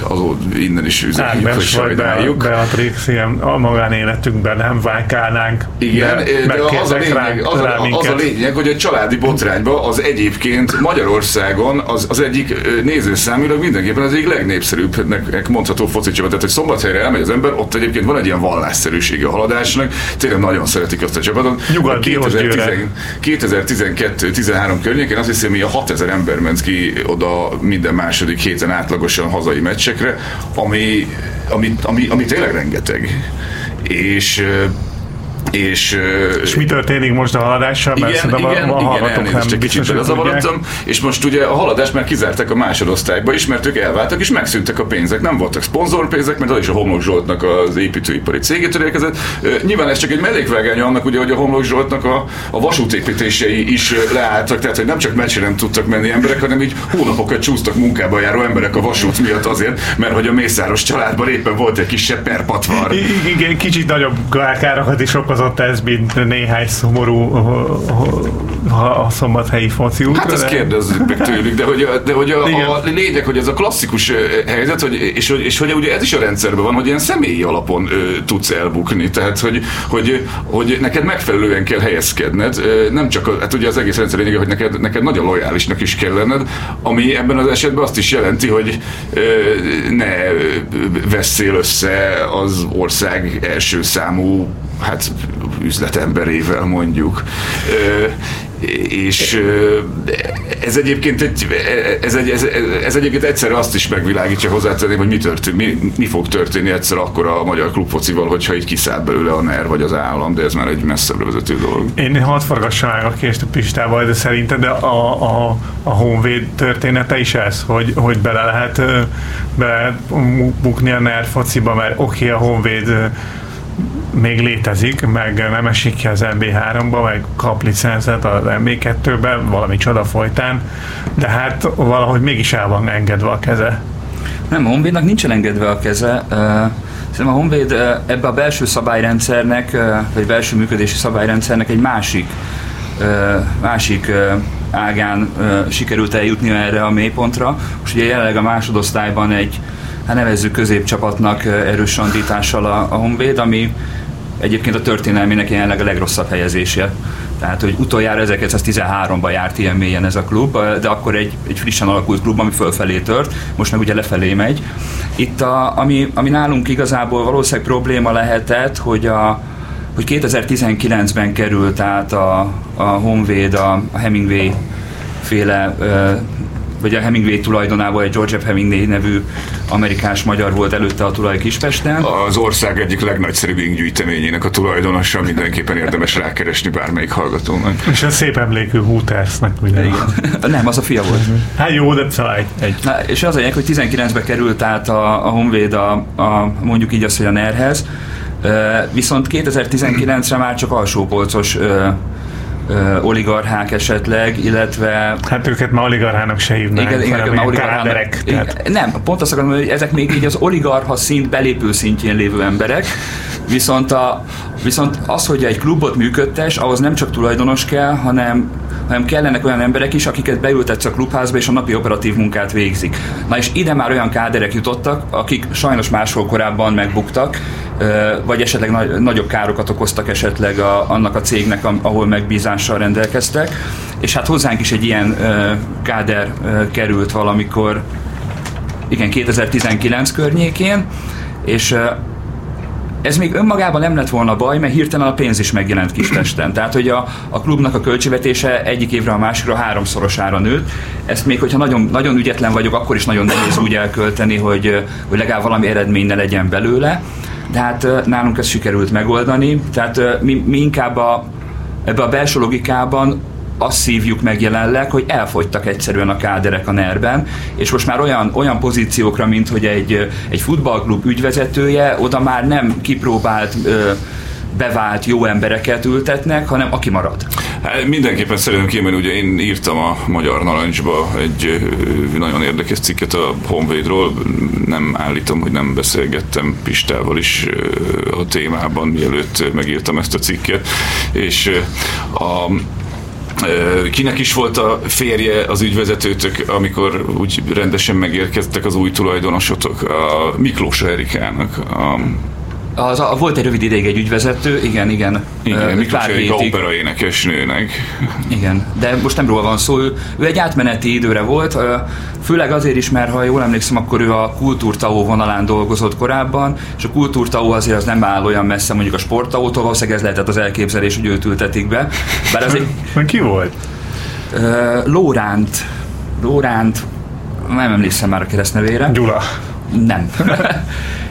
azó innen is üzenjük, hogy sajnáljuk. Beatrix, ilyen a magánéletünkben nem vágálnánk. Igen, de, de az, a lényeg, az, rá az a lényeg, hogy a családi botrányban az egyébként Magyarországon az, az egyik nézőszámilag mindenképpen az egyik legnépszerűbbnek mondható focicsapat. Tehát, hogy szombathelyre elmegy az ember, ott egyébként van egy ilyen vallásszerű minősége a haladásnak. Tényleg nagyon szeretik azt a csapatot. Nyugati 2012-13 környékén azt hiszem, hogy a 6000 ember ment ki oda minden második héten átlagosan hazai meccsekre, ami, ami, ami, ami tényleg rengeteg. És és, és mi történik most a haladással? Mert igen, igen, a, a igen, nem egy kicsit belezavarodtam, és most ugye a haladás már kizártak a másodosztályba is, mert ők elváltak, és megszűntek a pénzek. Nem voltak szponzorpénzek, mert az is a Homlok Zsoltnak az építőipari cégétől érkezett. Nyilván ez csak egy mellékvágány annak, ugye, hogy a Homlok Zsoltnak a, a vasútépítései is leálltak, tehát hogy nem csak meccsre nem tudtak menni emberek, hanem így hónapokat csúsztak munkába járó emberek a vasút miatt azért, mert hogy a Mészáros családban éppen volt egy kisebb perpatvar. Igen, kicsit nagyobb károkat is okozott okozott ez, mint néhány szomorú a szombathelyi foci útra. Hát ezt kérdezzük meg tőlük, de hogy, a, de hogy a, a, lényeg, hogy ez a klasszikus helyzet, hogy, és, hogy, és hogy ugye ez is a rendszerben van, hogy ilyen személyi alapon ö, tudsz elbukni, tehát hogy, hogy, hogy neked megfelelően kell helyezkedned, nem csak, a, hát ugye az egész rendszer lényege, hogy neked, neked nagyon lojálisnak is kell lenned, ami ebben az esetben azt is jelenti, hogy ö, ne veszél össze az ország első számú hát üzletemberével mondjuk. És ez egyébként, egy, ez, egy, ez, ez egyébként egyszerre azt is megvilágítja hozzátenném, hogy mi, történ, mi, mi fog történni egyszer akkor a magyar klubfocival, hogyha így kiszáll belőle a NER vagy az állam, de ez már egy messzebbre vezető dolog. Én hadd forgassam meg a kést a Pistával, de szerinted a, a, a Honvéd története is ez, hogy, hogy bele lehet be bukni a NER fociba, mert oké, okay, a Honvéd még létezik, meg nem esik ki az MB3-ba, vagy kap licenzet az MB2-be, valami csoda folytán, de hát valahogy mégis el van engedve a keze. Nem, a Honvédnak nincs engedve a keze. Szerintem a Honvéd ebbe a belső szabályrendszernek, vagy belső működési szabályrendszernek egy másik, másik ágán sikerült eljutni erre a mélypontra. Most ugye jelenleg a másodosztályban egy, hát nevezzük középcsapatnak erős randítással a, a Honvéd, ami egyébként a történelmének jelenleg a legrosszabb helyezése. Tehát, hogy utoljára 1913-ban járt ilyen mélyen ez a klub, de akkor egy, egy frissen alakult klub, ami fölfelé tört, most meg ugye lefelé megy. Itt, a, ami, ami nálunk igazából valószínűleg probléma lehetett, hogy a, hogy 2019-ben került át a, a Honvéd, a, Hemingway féle vagy a Hemingway tulajdonában egy George F. Hemingway nevű amerikás magyar volt előtte a tulaj Kispesten. Az ország egyik legnagyszerűbb gyűjteményének a tulajdonosa, mindenképpen érdemes rákeresni bármelyik hallgatónak. És a szép emlékű Hootersnek ugye? Igen. Nem, az a fia volt. Hát jó, de szóval egy. Na, és az a hogy 19-ben került át a, a Honvéd a, a, mondjuk így azt, hogy a NER-hez, viszont 2019-re már csak alsópolcos oligarchák esetleg, illetve... Hát őket ma oligarchának se hívnák, igen, igen, hanem oligarchának, Nem, pont azt akarom, hogy ezek még így az oligarcha szint belépő szintjén lévő emberek, viszont, a, viszont az, hogy egy klubot működtes, ahhoz nem csak tulajdonos kell, hanem hanem kellenek olyan emberek is, akiket beültetsz a klubházba, és a napi operatív munkát végzik. Na és ide már olyan káderek jutottak, akik sajnos máshol korábban megbuktak, vagy esetleg nagyobb károkat okoztak esetleg a, annak a cégnek, ahol megbízással rendelkeztek. És hát hozzánk is egy ilyen káder került valamikor, igen, 2019 környékén, és ez még önmagában nem lett volna baj, mert hirtelen a pénz is megjelent Kistesten. Tehát, hogy a, a klubnak a költségvetése egyik évre a másikra háromszorosára nőtt. Ezt még, hogyha nagyon, nagyon ügyetlen vagyok, akkor is nagyon nehéz úgy elkölteni, hogy, hogy legalább valami eredmény ne legyen belőle. De hát nálunk ezt sikerült megoldani. Tehát mi, mi inkább a, ebbe a belső logikában azt szívjuk meg jelenleg, hogy elfogytak egyszerűen a káderek a nerben, és most már olyan, olyan pozíciókra, mint hogy egy, egy futballklub ügyvezetője, oda már nem kipróbált ö, bevált jó embereket ültetnek, hanem aki marad. Hát mindenképpen szeretném kiemelni, ugye én írtam a Magyar Narancsba egy nagyon érdekes cikket a Honvédról, nem állítom, hogy nem beszélgettem Pistával is a témában, mielőtt megírtam ezt a cikket, és a Kinek is volt a férje az ügyvezetőtök, amikor úgy rendesen megérkeztek az új tulajdonosotok? A Miklós Erikának, a az, a, volt egy rövid ideig egy ügyvezető, igen, igen. Igen, uh, Miklós Erika opera énekesnőnek. Igen, de most nem róla van szó, ő, ő egy átmeneti időre volt, főleg azért is, mert ha jól emlékszem, akkor ő a kultúrtau vonalán dolgozott korábban, és a kultúrtau azért az nem áll olyan messze mondjuk a sporttautól, valószínűleg ez lehetett az elképzelés, hogy őt ültetik be. Bár az egy... Ki volt? Uh, Lóránt, Lóránt, nem emlékszem már a keresztnevére. Gyula. Nem.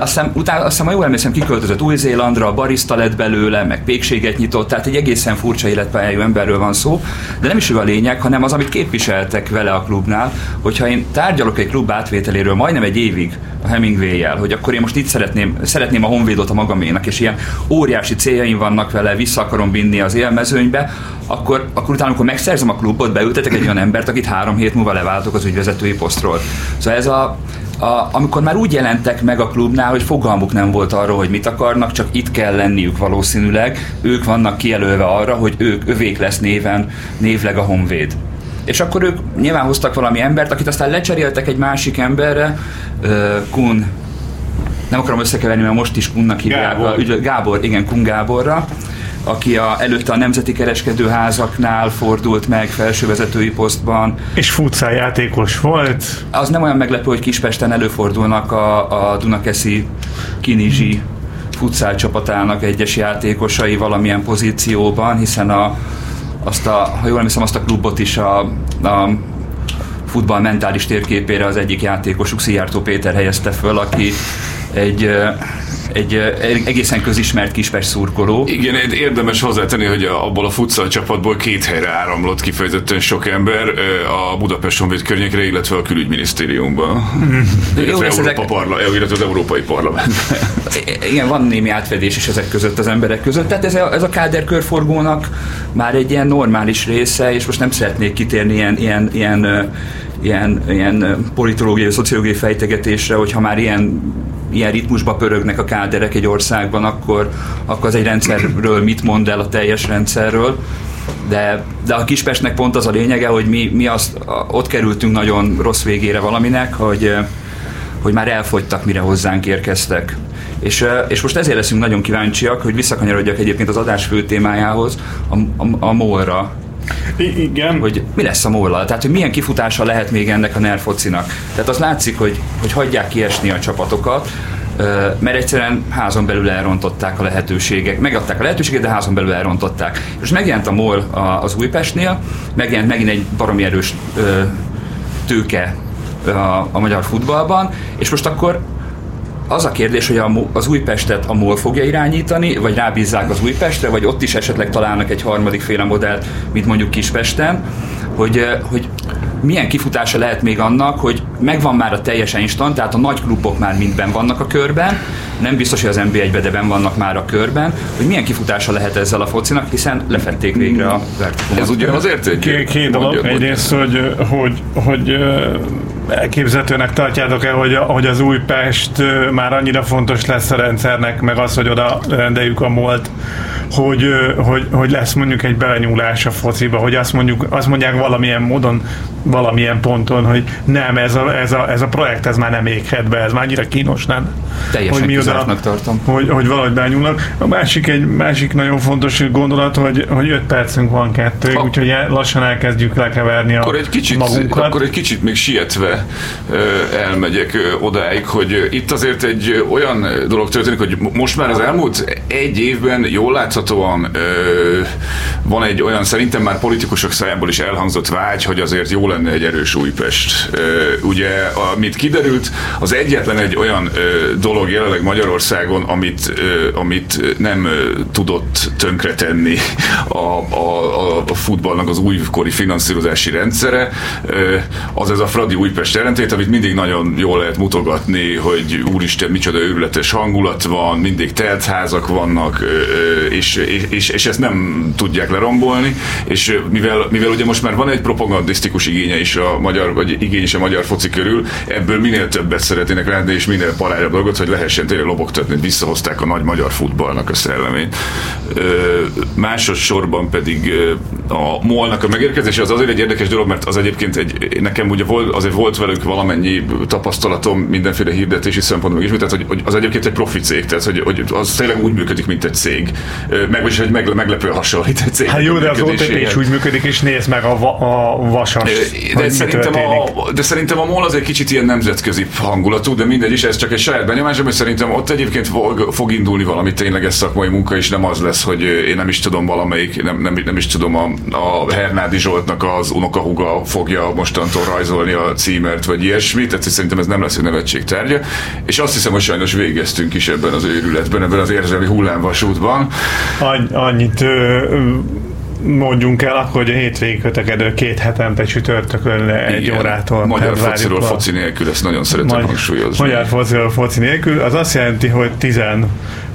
aztán utána, aztán ma jól emlékszem, kiköltözött Új-Zélandra, barista lett belőle, meg pékséget nyitott, tehát egy egészen furcsa életpályájú emberről van szó, de nem is ő a lényeg, hanem az, amit képviseltek vele a klubnál, hogyha én tárgyalok egy klub átvételéről majdnem egy évig a Hemingway-jel, hogy akkor én most itt szeretném, szeretném a Honvédot a magaménak, és ilyen óriási céljaim vannak vele, vissza akarom vinni az élmezőnybe, akkor, akkor utána, amikor megszerzem a klubot, beültetek egy olyan embert, akit három hét múlva leváltok az ügyvezetői posztról. Szóval ez a, a, amikor már úgy jelentek meg a klubnál, hogy fogalmuk nem volt arról, hogy mit akarnak, csak itt kell lenniük valószínűleg, ők vannak kijelölve arra, hogy ők övék lesz néven, névleg a Honvéd. És akkor ők nyilván hoztak valami embert, akit aztán lecseréltek egy másik emberre, Kun, nem akarom összekeverni, mert most is Kunnak hívják, Gábor. Gábor, igen, Kun Gáborra, aki a, előtte a Nemzeti Kereskedőházaknál fordult meg felsővezetői posztban. És futszájátékos volt. Az nem olyan meglepő, hogy Kispesten előfordulnak a, a Dunakeszi Kinizsi futszál csapatának egyes játékosai valamilyen pozícióban, hiszen a, azt a, ha jól emlékszem, azt a klubot is a, a futball mentális térképére az egyik játékosuk, Szijjártó Péter helyezte föl, aki egy egy egészen közismert kispest szurkoló. Igen, érdemes hozzátenni, hogy abból a futsal csapatból két helyre áramlott kifejezetten sok ember a Budapest Honvéd környékre, illetve a külügyminisztériumban. Jó, illetve, ezek... parla, illetve az Európai Parlament. Igen, van némi átfedés is ezek között az emberek között. Tehát ez a, ez a káder körforgónak már egy ilyen normális része, és most nem szeretnék kitérni ilyen, ilyen, ilyen ilyen, ilyen politológiai, szociológiai fejtegetésre, hogyha már ilyen, ilyen ritmusba pörögnek a káderek egy országban, akkor, akkor az egy rendszerről mit mond el a teljes rendszerről. De, de a Kispestnek pont az a lényege, hogy mi, mi azt, ott kerültünk nagyon rossz végére valaminek, hogy, hogy már elfogytak, mire hozzánk érkeztek. És, és most ezért leszünk nagyon kíváncsiak, hogy visszakanyarodjak egyébként az adás fő témájához, a, a, a MOL-ra, I- igen. Hogy mi lesz a móllal, tehát hogy milyen kifutása lehet még ennek a nerfocinak. Tehát az látszik, hogy, hogy hagyják kiesni a csapatokat, mert egyszerűen házon belül elrontották a lehetőségek, megadták a lehetőséget, de házon belül elrontották. És megjelent a MOL az Újpestnél, megjelent megint egy baromi erős tőke a, a magyar futballban, és most akkor az a kérdés, hogy az Újpestet a MOL fogja irányítani, vagy rábízzák az Újpestre, vagy ott is esetleg találnak egy harmadik féle modellt, mint mondjuk Kispesten, hogy, hogy milyen kifutása lehet még annak, hogy megvan már a teljes instant, tehát a nagy klubok már mindben vannak a körben, nem biztos, hogy az NB1-ben, de ben vannak már a körben, hogy milyen kifutása lehet ezzel a focinak, hiszen lefették végre a vertikumot. Ez ugye azért két, két dolog. Egyrészt, hogy, hogy, hogy elképzelhetőnek tartjátok-e, hogy, hogy az Újpest már annyira fontos lesz a rendszernek, meg az, hogy oda rendeljük a molt, hogy, hogy, hogy lesz mondjuk egy belenyúlás a fociba, hogy azt, mondjuk, azt mondják valamilyen módon, valamilyen ponton, hogy nem, ez a, ez a, ez a projekt ez már nem éghet be, ez már annyira kínos, nem? Teljesen hogy mi oda, tartom. Hogy, hogy valahogy belenyúlnak. A másik, egy másik nagyon fontos gondolat, hogy, hogy 5 percünk van kettő, úgyhogy lassan elkezdjük lekeverni a akkor egy kicsit, magunkat. Akkor egy kicsit még sietve elmegyek odáig, hogy itt azért egy olyan dolog történik, hogy most már az elmúlt egy évben jól láthatóan van egy olyan, szerintem már politikusok szájából is elhangzott vágy, hogy azért jó lenne egy erős Újpest. Ugye, amit kiderült, az egyetlen egy olyan dolog jelenleg Magyarországon, amit, amit nem tudott tönkretenni a, a, a futballnak az újkori finanszírozási rendszere, az ez a Fradi Újpest ellentét, amit mindig nagyon jól lehet mutogatni, hogy úristen, micsoda őrületes hangulat van, mindig teltházak vannak, és, és, és ezt nem tudják lerombolni, és mivel, mivel ugye most már van egy propagandisztikus igénye is a magyar, vagy igény is a magyar foci körül, ebből minél többet szeretnének látni, és minél parájabb dolgot, hogy lehessen tényleg lobogtatni, visszahozták a nagy magyar futballnak a szellemét. Másodszorban pedig a molnak a megérkezése az azért egy érdekes dolog, mert az egyébként egy, nekem ugye volt, azért volt velük valamennyi tapasztalatom mindenféle hirdetési szempontból is, tehát hogy, hogy az egyébként egy profi cég, tehát hogy, hogy az tényleg úgy működik, mint egy cég. Meg, vagyis egy meglepő hasonlít egy cég. Hát jó, de az OTP is úgy működik, és nézd meg a, va, a vasas, de szerintem a, de szerintem a MOL az egy kicsit ilyen nemzetközi hangulatú, de mindegy is, ez csak egy saját benyomásom, hogy szerintem ott egyébként fog, fog indulni valami tényleges szakmai munka, és nem az lesz, hogy én nem is tudom valamelyik, nem, nem, nem is tudom a, a Hernádi Zsoltnak az unokahuga fogja mostantól rajzolni a címert, vagy ilyesmi, tehát szerintem ez nem lesz egy nevetség tárgya, és azt hiszem, hogy sajnos végeztünk is ebben az őrületben, ebben az érzelmi hullámvasútban. Annyit mondjunk el akkor, hogy a hétvégi kötekedő két hetente csütörtökön egy Igen. órától. Magyar fociról foci nélkül, ezt nagyon szeretem Magy- hangsúlyozni. Magyar fociról foci nélkül, az azt jelenti, hogy 10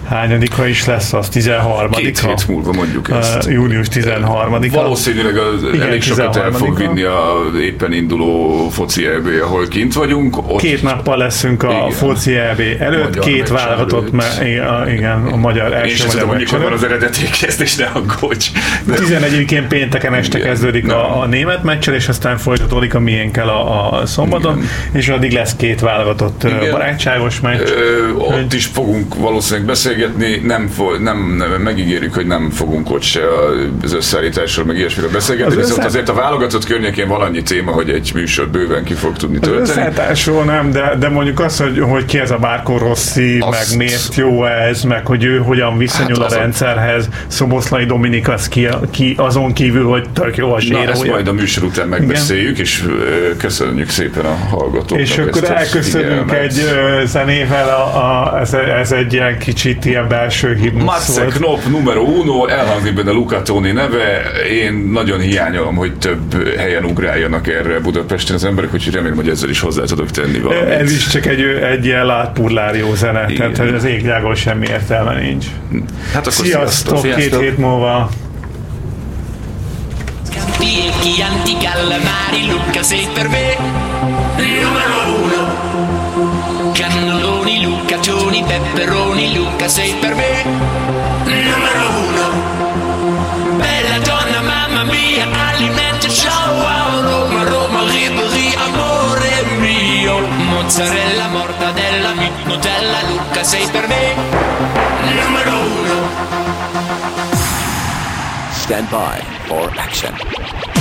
hányadika is lesz az? 13 Két hét múlva mondjuk ezt. Uh, június 13 -a. Valószínűleg az Igen, elég sokat el fog vinni a éppen induló foci EB, ahol kint vagyunk. Ott két nappal leszünk a igen. foci EB előtt, két válogatott, me- igen, a magyar első sem tudom, hogy van az eredeti kezdés, ne aggódj. De... 11-én pénteken este igen. kezdődik a, a, német meccsel, és aztán folytatódik a miénkkel a, a szombaton, igen. és addig lesz két válogatott igen. barátságos meccs. Ö, ott is fogunk valószínűleg beszélni beszélgetni, nem, fo- nem, nem, megígérjük, hogy nem fogunk ott se az összeállításról, meg ilyesmiről beszélgetni, Az viszont össze- azért a válogatott környékén van annyi téma, hogy egy műsor bőven ki fog tudni Az tölteni. összeállításról nem, de, de mondjuk az, hogy, hogy ki ez a Márko Rossi, Azt- meg miért jó ez, meg hogy ő hogyan viszonyul Hát a rendszerhez. Szoboszlai Dominik az ki, ki, azon kívül, hogy tök jó a Na, sérója. ezt majd a műsor után megbeszéljük, és ö, köszönjük szépen a hallgatóknak. És akkor az elköszönünk figyelmet. egy zenével, a, a, ez, ez egy ilyen kicsit ilyen belső himnusz Matze volt. Knop numero uno, elhangzik benne Luca Toni neve. Én nagyon hiányolom, hogy több helyen ugráljanak erre Budapesten az emberek, úgyhogy remélem, hogy ezzel is hozzá tudok tenni valamit. Ez is csak egy, egy ilyen látpurlárió zene, Igen. tehát hogy az égvilágon semmi értelme nincs. Hát akkor Sziasztok, két Sziasztok. hét múlva. Scampi e Chianti Calamari, Luca sei per me numero Cannelloni, Lucaccioni, Pepperoni, Luca sei per me. Numero uno. Bella donna, mamma mia, alimenti, ciao, wow, Roma, Roma, Ribéry, amore mio. Mozzarella, mortadella, Nutella, Luca sei per me. Numero uno. Stand by for action.